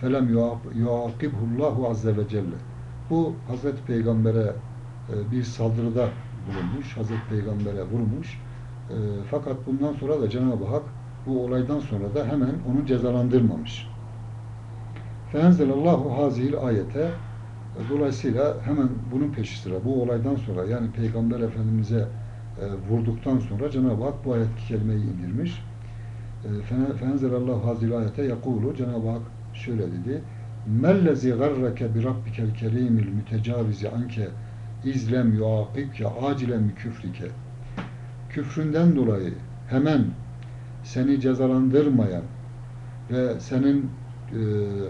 felem yuakibhullahu azze ve celle. Bu Hazreti Peygamber'e e, bir saldırıda bulunmuş. Hazreti Peygamber'e vurmuş. E, fakat bundan sonra da Cenab-ı Hak bu olaydan sonra da hemen onu cezalandırmamış. Feenzelallahu hazihil ayete e, dolayısıyla hemen bunun peşi sıra bu olaydan sonra yani Peygamber Efendimiz'e vurduktan sonra Cenab-ı Hak bu ayet kelimeyi indirmiş. Feenzelallahu hazihil ayete yakulu Cenab-ı Hak şöyle dedi. Mellezi garreke bi rabbikel kerimil mütecavizi anke izlem yuakibke acilen bi küfrike. Küfründen dolayı hemen seni cezalandırmayan ve senin e,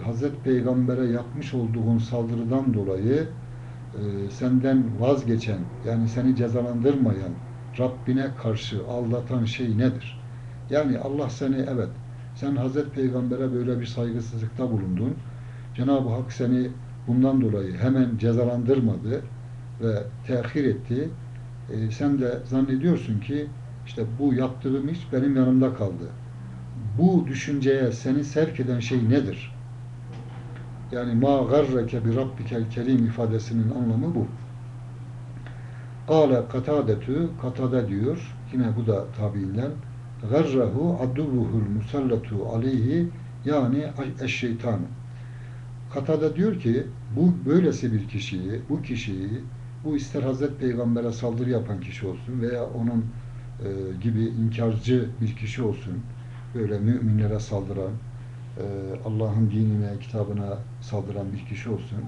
Hazreti Peygamber'e yapmış olduğun saldırıdan dolayı e, senden vazgeçen yani seni cezalandırmayan Rabbine karşı aldatan şey nedir? Yani Allah seni evet sen Hazreti Peygamber'e böyle bir saygısızlıkta bulundun. Cenab-ı Hak seni bundan dolayı hemen cezalandırmadı ve tehir etti. E, sen de zannediyorsun ki işte bu yaptığım iş benim yanımda kaldı. Bu düşünceye seni sevk eden şey nedir? Yani ma garreke bi rabbikel kerim ifadesinin anlamı bu. Kale katadetü, katada diyor, yine bu da tabiinden, garrahu adduvuhul musallatu aleyhi yani eşşeytan. Katada diyor ki, bu böylesi bir kişiyi, bu kişiyi, bu ister Hazreti Peygamber'e saldırı yapan kişi olsun veya onun e, gibi inkarcı bir kişi olsun, böyle müminlere saldıran, e, Allah'ın dinine, kitabına saldıran bir kişi olsun.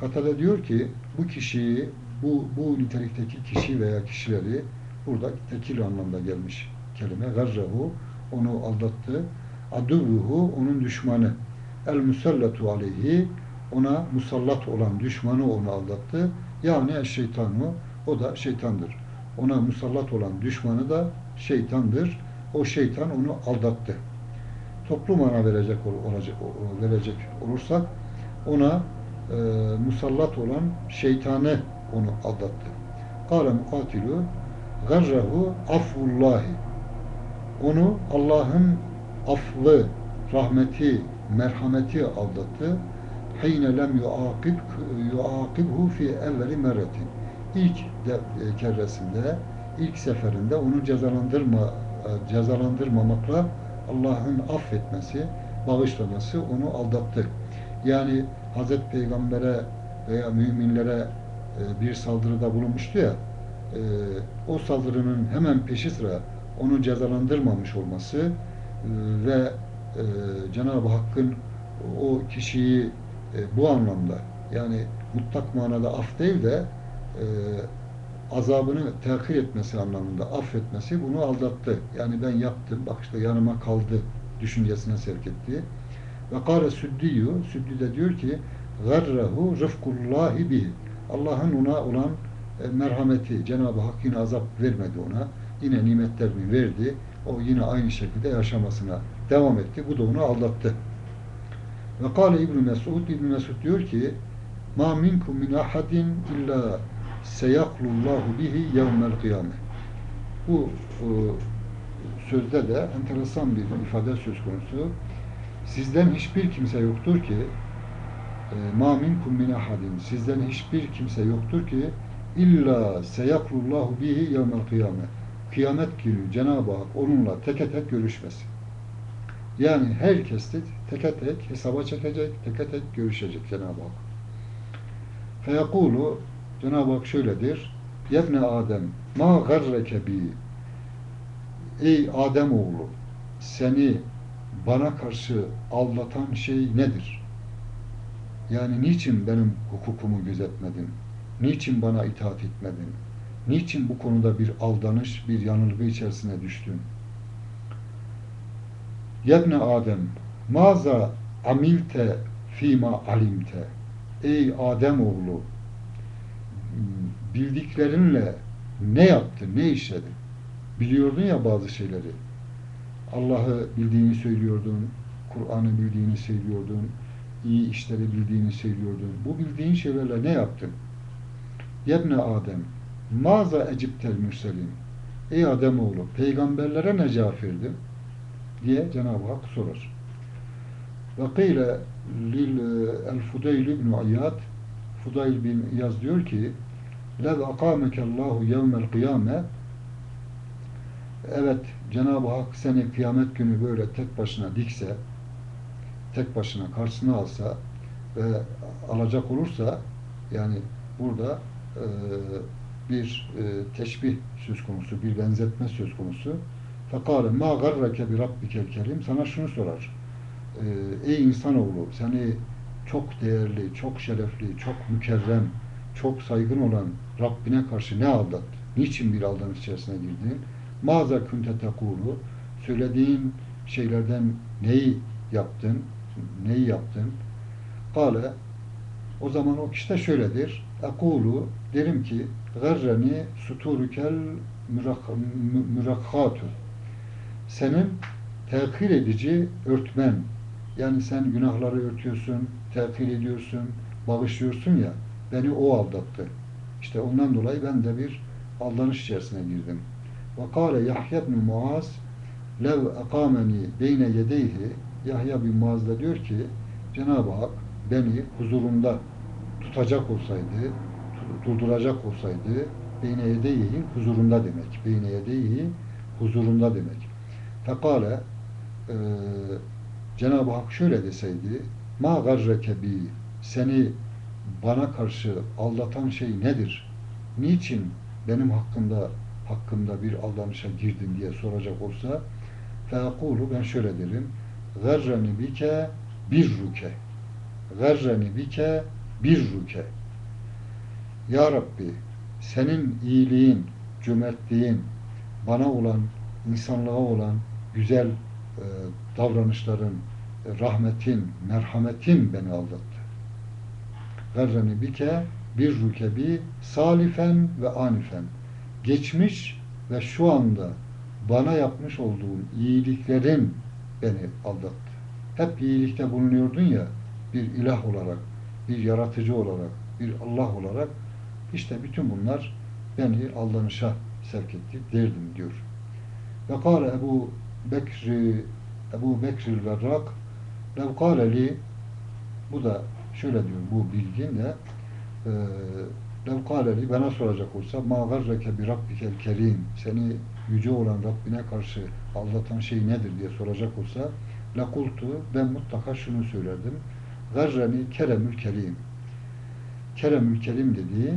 Katada diyor ki, bu kişiyi bu, bu nitelikteki kişi veya kişileri burada tekil anlamda gelmiş kelime. Garrahu onu aldattı. Aduvuhu onun düşmanı. El musallatu aleyhi ona musallat olan düşmanı onu aldattı. Yani şeytanu o da şeytandır. Ona musallat olan düşmanı da şeytandır. O şeytan onu aldattı. Toplu mana verecek olacak verecek olursak ona e, musallat olan şeytanı onu aldattı. Kâle mukatilu garrahu afvullahi onu Allah'ın affı, rahmeti, merhameti aldattı. Hine lem yuakib yuakibhu fi evveli merretin. İlk de, e, kerresinde, ilk seferinde onu cezalandırma e, cezalandırmamakla Allah'ın affetmesi, bağışlaması onu aldattı. Yani Hazreti Peygamber'e veya müminlere e, bir saldırıda bulunmuştu ya, o saldırının hemen peşi sıra onu cezalandırmamış olması e, ve Cenab-ı Hakk'ın o kişiyi bu anlamda yani mutlak manada af değil de azabını tehir etmesi anlamında affetmesi bunu aldattı. Yani ben yaptım, bak işte yanıma kaldı düşüncesine sevk etti. Ve kâle süddiyyu, süddi de diyor ki garrahu rıfkullahi bihi Allah'ın ona olan e, merhameti, Cenab-ı Hak yine azap vermedi ona. Yine nimetlerini verdi. O yine aynı şekilde yaşamasına devam etti. Bu da onu aldattı. Ve kâle İbn-i Mesud, ibn Mesud diyor ki ma minkum min ahadin illa seyaklullahu bihi yevmel kıyame. Bu e, sözde de enteresan bir ifade söz konusu. Sizden hiçbir kimse yoktur ki ma minkum min ahadin sizden hiçbir kimse yoktur ki illa seyakrullahu bihi yevmel kıyame kıyamet günü Cenab-ı Hak onunla teke tek görüşmesin. Yani herkes de teke tek hesaba çekecek, teke tek görüşecek Cenab-ı Hak. Feyekulu Cenab-ı Hak şöyledir. Yebne Adem ma garreke bi Ey Adem oğlu seni bana karşı aldatan şey nedir? Yani niçin benim hukukumu gözetmedin? Niçin bana itaat etmedin? Niçin bu konuda bir aldanış, bir yanılgı içerisine düştün? Yebne Adem, maza amilte fima alimte. Ey Adem oğlu, bildiklerinle ne yaptın, ne işledin? Biliyordun ya bazı şeyleri. Allah'ı bildiğini söylüyordun, Kur'an'ı bildiğini söylüyordun, iyi işleri bildiğini söylüyordun. Bu bildiğin şeylerle ne yaptın? Yebne Adem, maza eciptel mürselin. Ey Ademoğlu, peygamberlere ne cevap verdin? diye Cenab-ı Hak sorar. Ve kıyle lil el Fudayl ibn İyad Fudayl bin İyaz diyor ki lev akamekallahu yevmel kıyame evet Cenab-ı Hak seni kıyamet günü böyle tek başına dikse tek başına karşısına alsa ve alacak olursa yani burada e, bir e, teşbih söz konusu, bir benzetme söz konusu. Fekale ma garreke bi rabbikel sana şunu sorar. E, ey insanoğlu seni çok değerli, çok şerefli, çok mükerrem, çok saygın olan Rabbine karşı ne aldattı? Niçin bir aldanış içerisine girdin? Maza kunte tekulu söylediğin şeylerden neyi yaptın? neyi yaptın? Kale o zaman o kişi de şöyledir. Ekulu derim ki garreni suturukel mürakhatu senin tehkir edici örtmen Yani sen günahları örtüyorsun, tevfir ediyorsun, bağışlıyorsun ya. Beni o aldattı. İşte ondan dolayı ben de bir aldanış içerisine girdim. Ve kâle Yahya ibn Muaz lev ekameni beyne yedeyhi Yahya bin Muaz da diyor ki Cenab-ı Hak beni huzurunda tutacak olsaydı, durduracak olsaydı beyne yedeyhi huzurunda demek. Beyne yedeyhi huzurunda demek. Fekale e, Cenab-ı Hak şöyle deseydi ma garreke bi seni bana karşı aldatan şey nedir? Niçin benim hakkında hakkımda bir aldanışa girdin diye soracak olsa feekulu ben şöyle derim garreni bike birruke garreni bike birruke Ya Rabbi senin iyiliğin, cömertliğin, bana olan, insanlığa olan güzel e, davranışların, e, rahmetin, merhametin beni aldattı. Garreni bike bir rukebi salifen ve anifen. Geçmiş ve şu anda bana yapmış olduğun iyiliklerin beni aldattı. Hep iyilikte bulunuyordun ya, bir ilah olarak, bir yaratıcı olarak, bir Allah olarak işte bütün bunlar beni aldanışa sevk etti derdim diyor. Ve kâle Ebu Bekri Ebu Bekril Verrak lev kâle li bu da şöyle diyor bu bilgin de e, lev kâle li bana soracak olsa ma garreke bi rabbikel kerim seni yüce olan Rabbine karşı aldatan şey nedir? diye soracak olsa lakultu ben mutlaka şunu söylerdim. Garreni keremül kerim. Keremül kerim dediği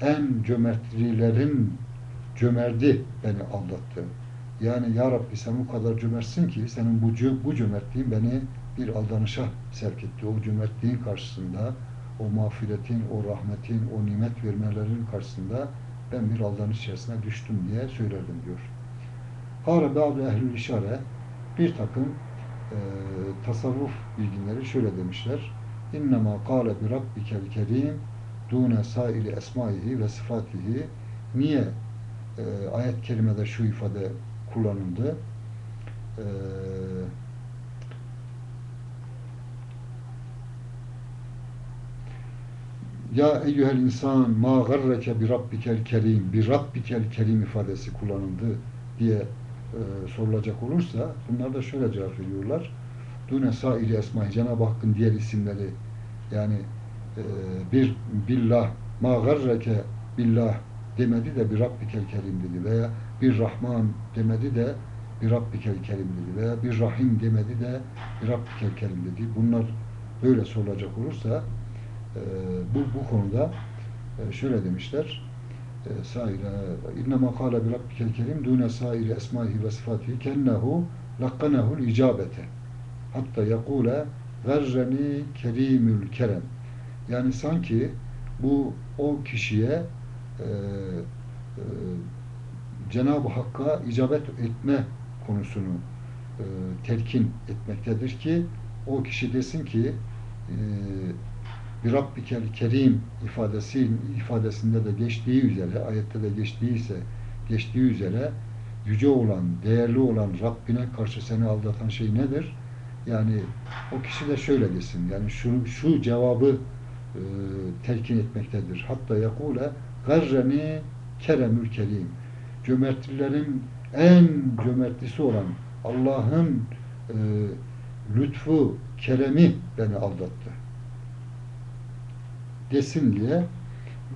en cömertlilerin cömerdi beni aldattı. Yani Ya Rabbi sen bu kadar cömertsin ki senin bu, bu cömertliğin beni bir aldanışa sevk etti. O cömertliğin karşısında, o mağfiretin, o rahmetin, o nimet vermelerin karşısında ben bir aldanış içerisine düştüm diye söylerdim diyor. Kâle ba'du ehlül işare bir takım e, tasavvuf bilginleri şöyle demişler. İnnemâ kâle bi rabbikel kerim dune sairi esmaihi ve sıfatihi niye e, ayet-i kerimede şu ifade kullanıldı? E, Ya eyyühel insan ma garreke bi rabbikel kerim bi rabbikel kerim ifadesi kullanıldı diye e, sorulacak olursa bunlar da şöyle cevap veriyorlar. Dune sairi esmai Cenab-ı Hakk'ın diğer isimleri yani e, bir billah ma garreke billah demedi de bir rabbikel kerim dedi veya bir rahman demedi de bir rabbikel kerim dedi veya bir rahim demedi de bir rabbikel kerim dedi. Bunlar böyle sorulacak olursa e, bu, bu konuda e, şöyle demişler saire innema kâle bi rabbikel kerim dûne sairi esmâhi ve sıfâtihi kennehu lakkanehu'l icabete hatta yakule garreni kerimül kerem yani sanki bu o kişiye e, e, Cenab-ı Hakk'a icabet etme konusunu e, telkin etmektedir ki o kişi desin ki e, bir Rabbikel Kerim ifadesi, ifadesinde de geçtiği üzere, ayette de geçtiyse geçtiği üzere yüce olan, değerli olan Rabbine karşı seni aldatan şey nedir? Yani o kişi de şöyle desin. Yani şu, şu cevabı e, telkin etmektedir. Hatta yakule garreni keremül kerim. Cömertlilerin en cömertlisi olan Allah'ın e, lütfu, keremi beni aldattı. Desin diye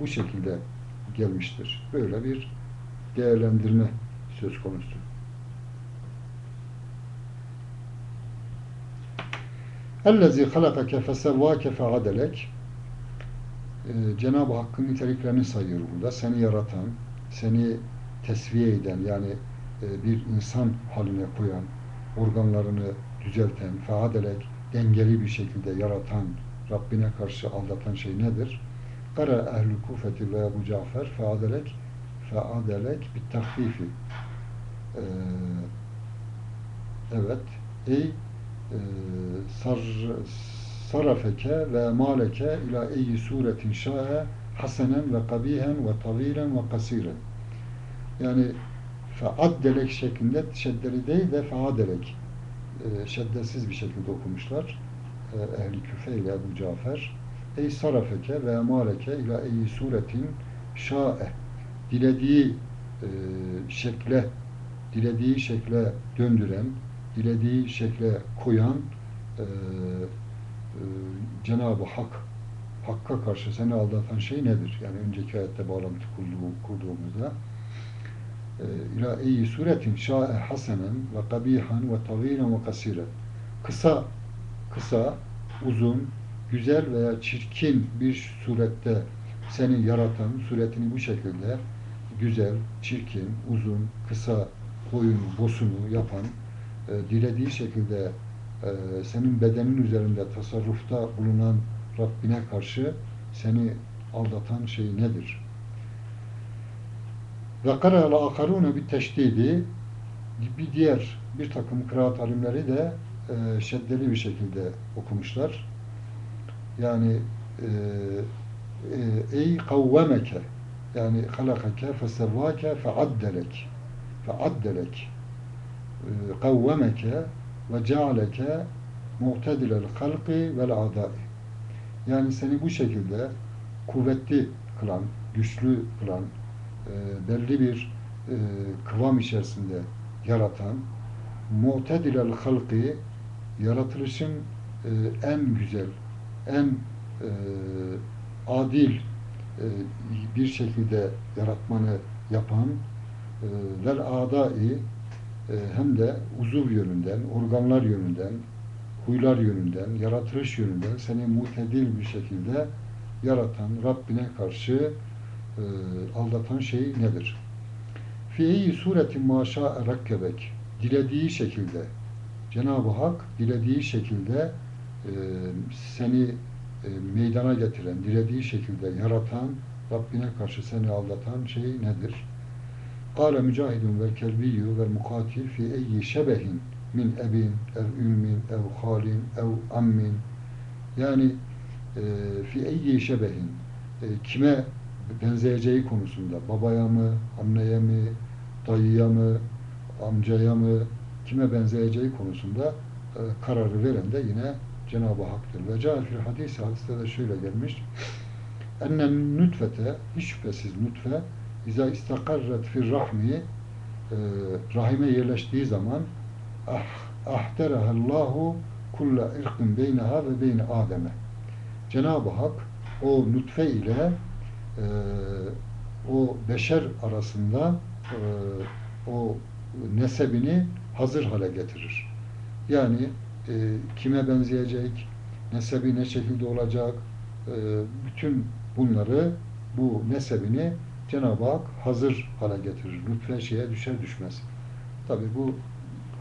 bu şekilde gelmiştir. Böyle bir değerlendirme söz konusu. اَلَّذ۪ي خَلَقَكَ فَسَوَّاكَ فَعَدَلَكَ e, Cenab-ı Hakk'ın niteliklerini sayıyor burada. Seni yaratan, seni tesviye eden yani e, bir insan haline koyan, organlarını düzelten, faadelek, dengeli bir şekilde yaratan, Rabbine karşı aldatan şey nedir? Kara ehl-i kufeti ve Ebu Cafer faadelek faadelek bit tahfifi ee, evet ey e, sar sarafeke ve maleke ila eyyi suretin şa'e hasenen ve kabihen ve tavilen ve kasiren. Yani feaddelek şeklinde şeddeli değil de feadelek. e, şeddesiz bir şekilde okumuşlar. E, Ehli Küfe ile Ebu Cafer. Ey sarafeke ve emaleke ila eyyi suretin şa'e dilediği e, şekle dilediği şekle döndüren, dilediği şekle koyan e, Cenab-ı Hak Hakk'a karşı seni aldatan şey nedir? Yani önceki ayette bağlantı kurduğu, kurduğumuzda e, ila eyyi suretin şa'e hasenen ve kabihan ve tavilen ve kasiren kısa kısa, uzun, güzel veya çirkin bir surette seni yaratan, suretini bu şekilde güzel, çirkin, uzun, kısa, boyun, bosunu yapan, e, dilediği şekilde e, senin bedenin üzerinde tasarrufta bulunan Rabbine karşı seni aldatan şey nedir? Ve kara'la akarune bir teşdidi bir diğer bir takım kıraat alimleri de e, şeddeli bir şekilde okumuşlar. Yani e, e, ey kavvemeke yani halakake fesevvake feaddelek feaddelek e, kavvemeke ve cealeke mu'tedilel halqi vel adai. Yani seni bu şekilde kuvvetli kılan, güçlü kılan, e, belli bir e, kıvam içerisinde yaratan, mu'tedilel halqi yaratılışın e, en güzel, en adil bir şekilde yaratmanı yapan e, vel adai hem de uzuv yönünden, organlar yönünden, huylar yönünden, yaratılış yönünden seni mutedil bir şekilde yaratan Rabbine karşı e, aldatan şey nedir? Fi'yi suretin maşa rakkebek dilediği şekilde Cenab-ı Hak dilediği şekilde e, seni e, meydana getiren, dilediği şekilde yaratan, Rabbine karşı seni aldatan şey nedir? Kâle mücahidun vel kelbiyyü vel mukatil fi eyyi şebehin min ebin, ev ümmin, ev halin, ev ammin yani e, fi eyyi şebehin kime benzeyeceği konusunda babaya mı, anneye mi, dayıya mı, amcaya mı, kime benzeyeceği konusunda e, kararı veren de yine Cenab-ı Hak'tır. Ve cahil hadis hadiste de şöyle gelmiş. Ennen nütfete, hiç şüphesiz nütfe, İza istakarret fir rahmi, e, rahime yerleştiği zaman ah, ahterahallahu kulla irkin beyneha ve beyne Adem'e. Cenab-ı Hak o nütfe ile e, o beşer arasında e, o nesebini hazır hale getirir. Yani e, kime benzeyecek, nesebi ne şekilde olacak, e, bütün bunları bu nesebini Cenab-ı Hak hazır hale getirir. Lütfen şeye düşer düşmez. Tabi bu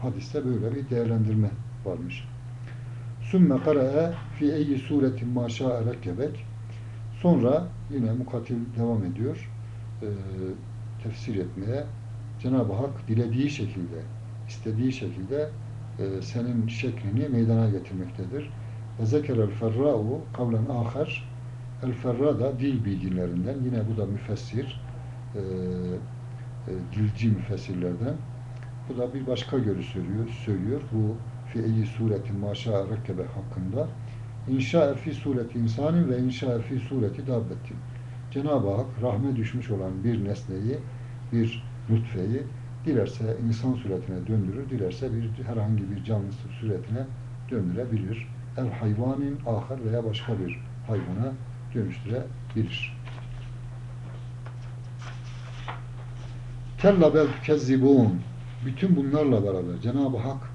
hadiste böyle bir değerlendirme varmış. Sümme kara'e fi eyyi suretin maşa elekebek Sonra yine mukatil devam ediyor. E, tefsir etmeye. Cenab-ı Hak dilediği şekilde, istediği şekilde e, senin şeklini meydana getirmektedir. Ve zekerel ferra'u kavlen ahar El ferra da dil bilginlerinden. Yine bu da müfessir. E, e, dilci müfessirlerden. Bu da bir başka görüş söylüyor. söylüyor. Bu fiili suretin maşa rekkebe hakkında. İnşa fi sureti insanin ve inşa fi sureti dabbetin. Cenab-ı Hak rahme düşmüş olan bir nesneyi, bir lütfeyi dilerse insan suretine döndürür, dilerse bir herhangi bir canlı suretine döndürebilir. El hayvanin ahar veya başka bir hayvana dönüştürebilir. Kella bel tükezzibun. Bütün bunlarla beraber Cenab-ı Hak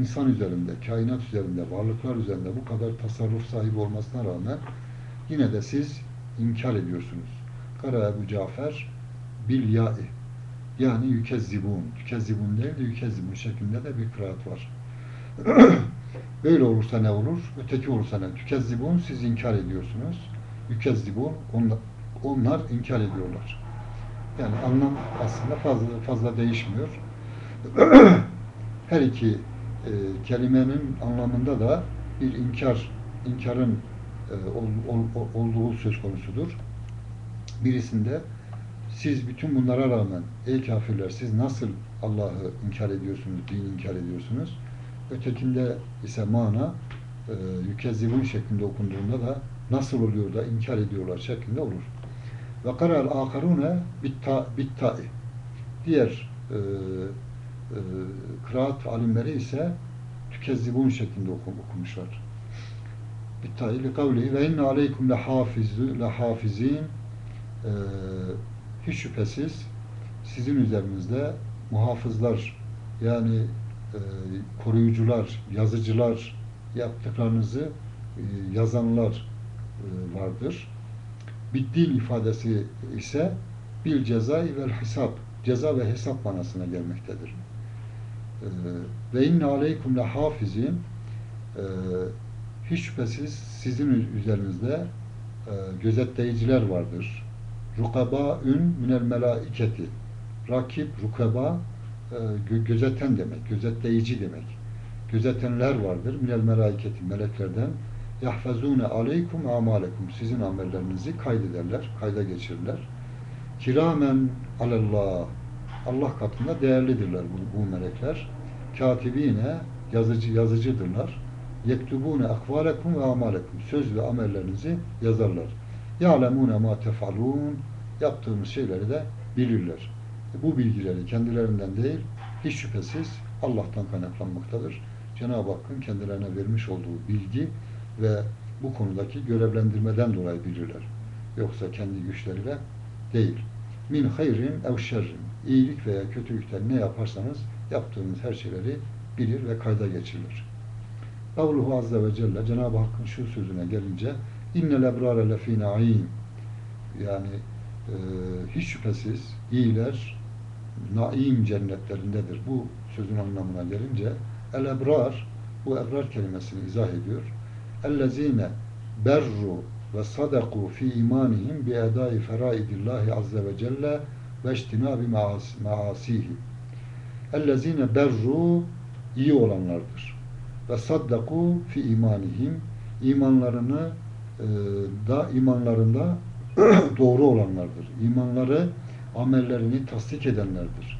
insan üzerinde, kainat üzerinde, varlıklar üzerinde bu kadar tasarruf sahibi olmasına rağmen yine de siz inkar ediyorsunuz. Kara Ebu Cafer bil ya'i yani yükezzibun. Yükezzibun değil de yükezzibun şeklinde de bir kıraat var. Böyle olursa ne olur? Öteki olursa ne? Tükezzibun siz inkar ediyorsunuz. Yükezzibun onlar, onlar inkar ediyorlar. Yani anlam aslında fazla fazla değişmiyor. Her iki e, kelimenin anlamında da bir inkar, inkarın e, ol, ol, olduğu söz konusudur. Birisinde siz bütün bunlara rağmen ey kafirler siz nasıl Allah'ı inkar ediyorsunuz, din inkar ediyorsunuz? Ötekinde ise mana e, yükezzibun şeklinde okunduğunda da nasıl oluyor da inkar ediyorlar şeklinde olur. Ve karal akarune bitta bittai. Diğer e, e, kıraat alimleri ise tükezzibun şeklinde okum, okumuşlar. Bittai li kavlihi ve inne aleykum lehafizu lehafizin e, hiç şüphesiz sizin üzerinizde muhafızlar yani e, koruyucular, yazıcılar yaptıklarınızı e, yazanlar e, vardır. Bittiğin ifadesi ise bil cezai vel hesap ceza ve hesap manasına gelmektedir. E, ve inne aleykum le hafizin e, hiç şüphesiz sizin üzerinizde e, gözetleyiciler vardır. Rukabaün minel melaiketi rakip, rukaba e, gö- gözeten demek, gözetleyici demek. Gözetenler vardır minel melaiketi meleklerden yahfazune aleykum amalekum sizin amellerinizi kaydederler, kayda geçirirler. Kiramen alallah Allah katında değerlidirler bu, bu melekler. Katibine yazıcı yazıcıdırlar. Yektubune akvalekum ve amalekum söz ve amellerinizi yazarlar. Ya'lemune ma tefalun yaptığımız şeyleri de bilirler. E, Bu bilgileri kendilerinden değil, hiç şüphesiz Allah'tan kaynaklanmaktadır. Cenab-ı Hakk'ın kendilerine vermiş olduğu bilgi ve bu konudaki görevlendirmeden dolayı bilirler. Yoksa kendi güçleriyle değil. Min hayrin ev şerrin. İyilik veya kötülükten ne yaparsanız yaptığınız her şeyleri bilir ve kayda geçirilir. Kavluhu Azze ve Celle Cenab-ı Hakk'ın şu sözüne gelince innel ebrare lefî naîm yani e, hiç şüphesiz iyiler naim cennetlerindedir. Bu sözün anlamına gelince el ebrar bu ebrar kelimesini izah ediyor. Ellezine berru ve sadaku fi imanihim bi edai feraidillahi azze ve celle ve iştinabi maas- maasihi. Ellezine berru iyi olanlardır. Ve saddaku fi imanihim imanlarını e, da imanlarında doğru olanlardır. İmanları amellerini tasdik edenlerdir.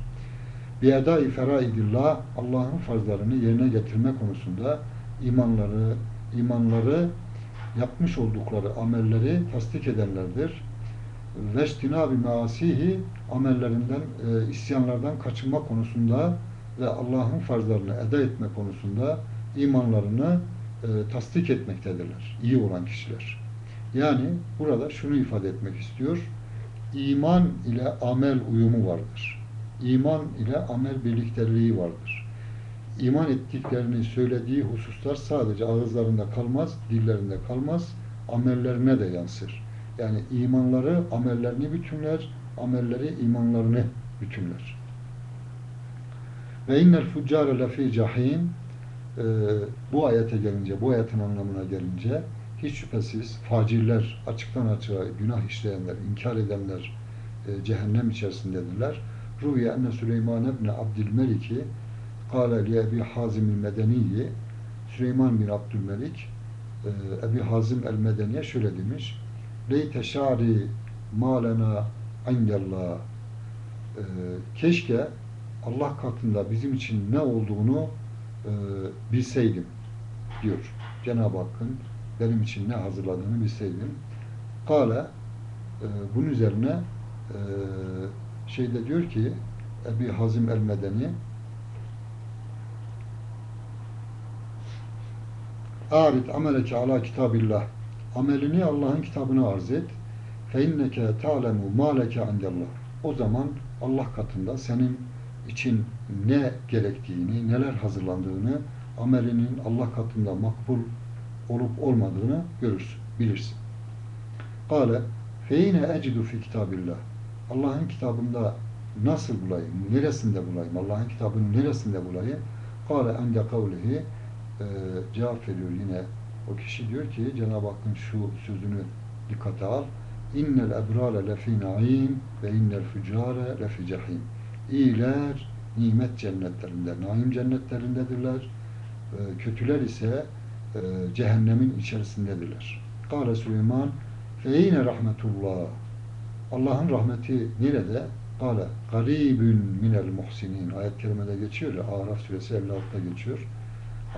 Bir edai feraidillah Allah'ın farzlarını yerine getirme konusunda imanları imanları yapmış oldukları amelleri tasdik edenlerdir. Veştina bir maasihi amellerinden, e, isyanlardan kaçınma konusunda ve Allah'ın farzlarını eda etme konusunda imanlarını e, tasdik etmektedirler. İyi olan kişiler. Yani burada şunu ifade etmek istiyor. İman ile amel uyumu vardır. İman ile amel birlikteliği vardır. İman ettiklerini söylediği hususlar sadece ağızlarında kalmaz, dillerinde kalmaz, amellerine de yansır. Yani imanları amellerini bütünler, amelleri imanlarını bütünler. Ve innel fuccare lefî cahîm e, bu ayete gelince, bu ayetin anlamına gelince hiç şüphesiz facirler, açıktan açığa günah işleyenler, inkar edenler e, cehennem içerisindedirler. Ruviye enne Süleyman ibn Abdülmelik'i kâle li Ebi Hazim el-Medeniyi Süleyman bin Abdülmelik Ebi Hazim el-Medeniye şöyle demiş Leyte şari malena indallah keşke Allah katında bizim için ne olduğunu bilseydim diyor. Cenab-ı Hakk'ın benim için ne hazırladığını bilseydim. Kale bunun üzerine şeyde diyor ki Ebi Hazim el-Medeni Arid ameleke ala kitabillah. Amelini Allah'ın kitabına arz et. Fe inneke ta'lemu ma leke indallah. O zaman Allah katında senin için ne gerektiğini, neler hazırlandığını, amelinin Allah katında makbul olup olmadığını görürsün, bilirsin. Kale feyine ecidu fi kitabillah. Allah'ın kitabında nasıl bulayım, neresinde bulayım, Allah'ın kitabının neresinde bulayım? Kale ende kavlihi e, cevap veriyor yine o kişi diyor ki Cenab-ı Hakk'ın şu sözünü dikkate al. İnnel ebrale lefi naim ve innel fücare lefi cehim. İyiler nimet cennetlerinde, naim cennetlerindedirler. E, kötüler ise e, cehennemin içerisindedirler. Kale Süleyman fe yine rahmetullah. Allah'ın rahmeti nerede? Kale garibün minel muhsinin. Ayet kerimede geçiyor ya, Araf suresi 56'da geçiyor.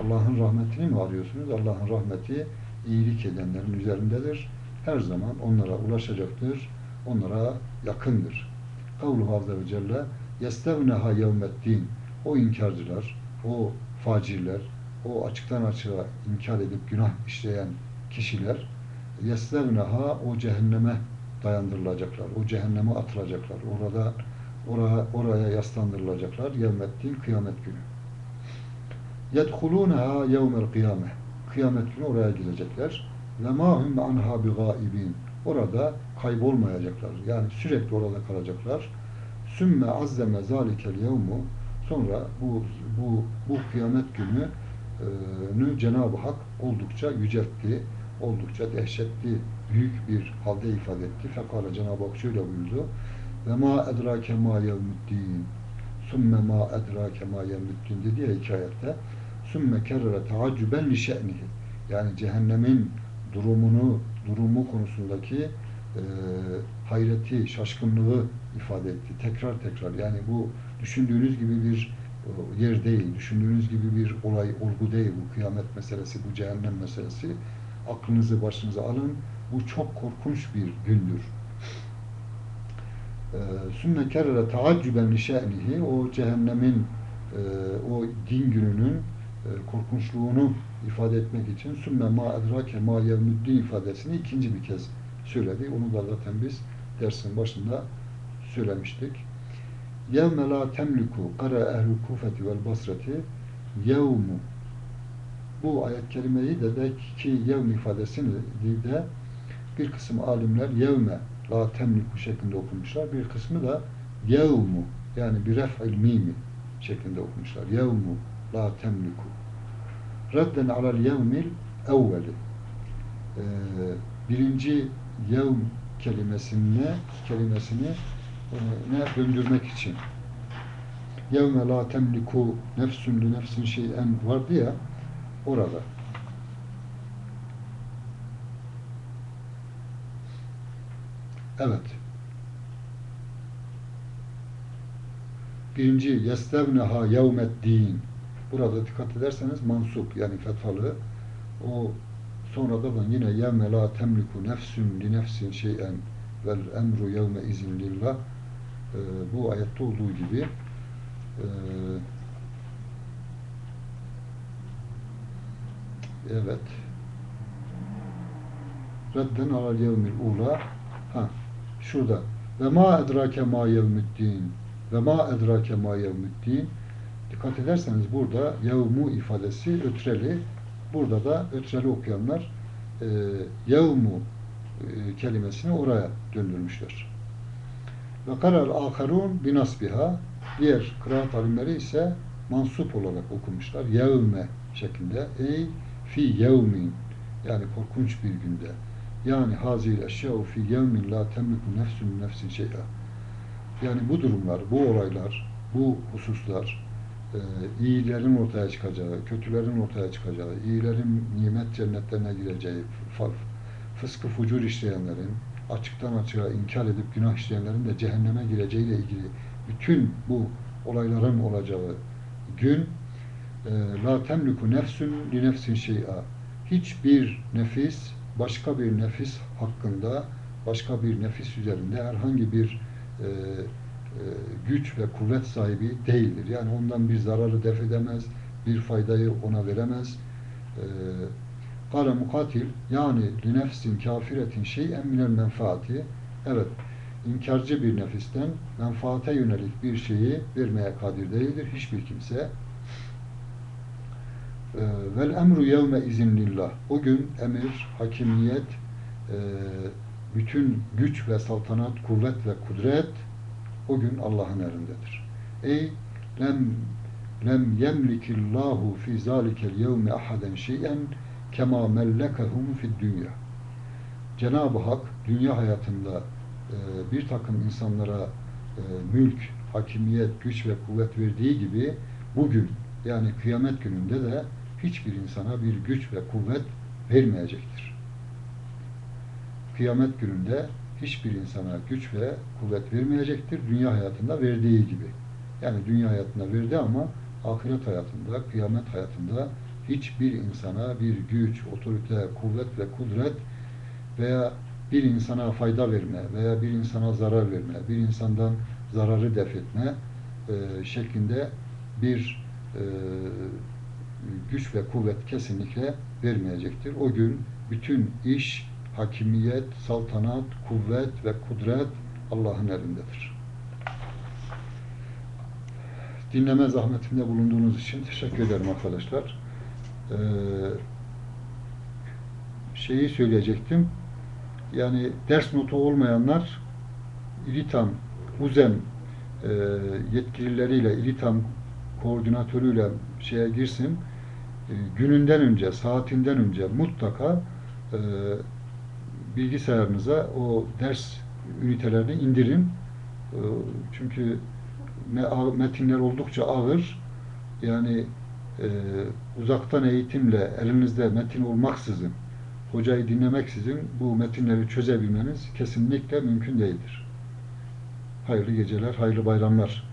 Allah'ın rahmetini mi arıyorsunuz? Allah'ın rahmeti iyilik edenlerin üzerindedir. Her zaman onlara ulaşacaktır. Onlara yakındır. Kavluhu Azze ve Celle يَسْتَغْنَهَا يَوْمَ O inkarcılar, o facirler, o açıktan açığa inkar edip günah işleyen kişiler يَسْتَغْنَهَا o cehenneme dayandırılacaklar. O cehenneme atılacaklar. Orada oraya, oraya yaslandırılacaklar. Yevmeddin kıyamet günü. يَدْخُلُونَهَا يَوْمَ الْقِيَامَةِ Kıyamet günü oraya girecekler. وَمَا هُمْ عَنْهَا بِغَائِبِينَ Orada kaybolmayacaklar. Yani sürekli orada kalacaklar. Sümme azzeme zalikel yevmu sonra bu bu bu kıyamet günü e, Cenab-ı Hak oldukça yüceltti, oldukça dehşetli, büyük bir halde ifade etti. Fekale Cenab-ı Hak şöyle buyurdu. Ve ma edrake ma yevmüddin sümme ma edrake ma yevmüddin dedi ya hikayette. Sümme kerrere teaccüben li yani cehennemin durumunu, durumu konusundaki e, hayreti, şaşkınlığı ifade etti. Tekrar tekrar yani bu düşündüğünüz gibi bir e, yer değil, düşündüğünüz gibi bir olay, olgu değil bu kıyamet meselesi, bu cehennem meselesi. Aklınızı başınıza alın. Bu çok korkunç bir gündür. E, sümme kerre taaccüben li o cehennemin e, o din gününün korkunçluğunu ifade etmek için sümme ma edrake ma yevmüddin ifadesini ikinci bir kez söyledi. Onu da zaten biz dersin başında söylemiştik. Yevme la temliku kara ehlü kufeti vel basreti yevmu bu ayet kelimeyi de de ki yevm ifadesini de bir kısım alimler yevme la temliku şeklinde okumuşlar. Bir kısmı da yevmu yani bir ref'il mimi şeklinde okumuşlar. Yevmu la temliku redden alel yevmil evveli. Ee, birinci yevm kelimesine kelimesini e, ne döndürmek için. Yevme la temliku nefsün li nefsin şeyen vardı ya orada. Evet. Birinci yestevneha yevmeddin Burada dikkat ederseniz mansup yani fethalı. O sonradan da yine yevme la temliku nefsün li nefsin şeyen vel emru yevme izin lillah. E, bu ayette olduğu gibi e, evet. Redden alal yevmil ula. Ha şurada. Ve ma edrake ma yevmüddin ve ma edrake ma yevmüddin Dikkat ederseniz burada yevmu ifadesi ötreli. Burada da ötreli okuyanlar e, yevmu e, kelimesini oraya döndürmüşler. Ve karar aharun binasbiha diğer kıraat alimleri ise mansup olarak okumuşlar. Yevme şeklinde. Ey fi yevmin yani korkunç bir günde. Yani hazil eşya'u fi yevmin la temliku nefsün nefsin şey'a. Yani bu durumlar, bu olaylar, bu hususlar e, iyilerin ortaya çıkacağı, kötülerin ortaya çıkacağı, iyilerin nimet cennetlerine gireceği, fıskı fucur işleyenlerin, açıktan açığa inkar edip günah işleyenlerin de cehenneme gireceğiyle ilgili bütün bu olayların olacağı gün e, la temliku nefsün li nefsin şey'a. Hiçbir nefis başka bir nefis hakkında başka bir nefis üzerinde herhangi bir e, güç ve kuvvet sahibi değildir. Yani ondan bir zararı def edemez, bir faydayı ona veremez. E, Kale mukatil yani li nefsin kafiretin şey'en minel menfaati evet inkarcı bir nefisten menfaate yönelik bir şeyi vermeye kadir değildir hiçbir kimse. E, vel emru yevme izinlillah. O gün emir, hakimiyet, bütün güç ve saltanat, kuvvet ve kudret o gün Allah'ın elindedir. Ey lem lem yemlikillahu fi zalikel yevmi ahaden şeyen kema mellekehum fid dünya. Cenab-ı Hak dünya hayatında e, bir takım insanlara e, mülk, hakimiyet, güç ve kuvvet verdiği gibi bugün yani kıyamet gününde de hiçbir insana bir güç ve kuvvet vermeyecektir. Kıyamet gününde hiçbir insana güç ve kuvvet vermeyecektir. Dünya hayatında verdiği gibi. Yani dünya hayatında verdi ama ahiret hayatında, kıyamet hayatında hiçbir insana bir güç, otorite, kuvvet ve kudret veya bir insana fayda verme veya bir insana zarar verme, bir insandan zararı def etme e, şeklinde bir e, güç ve kuvvet kesinlikle vermeyecektir. O gün bütün iş, hakimiyet, saltanat, kuvvet ve kudret Allah'ın elindedir. Dinleme zahmetinde bulunduğunuz için teşekkür ederim arkadaşlar. Ee, şeyi söyleyecektim. Yani ders notu olmayanlar İlitam, UZEM e, yetkilileriyle, İlitam koordinatörüyle şeye girsin. E, gününden önce, saatinden önce mutlaka e, bilgisayarınıza o ders ünitelerini indirin. E, çünkü me- metinler oldukça ağır. Yani e, uzaktan eğitimle elinizde metin olmaksızın, hocayı dinlemeksizin bu metinleri çözebilmeniz kesinlikle mümkün değildir. Hayırlı geceler, hayırlı bayramlar.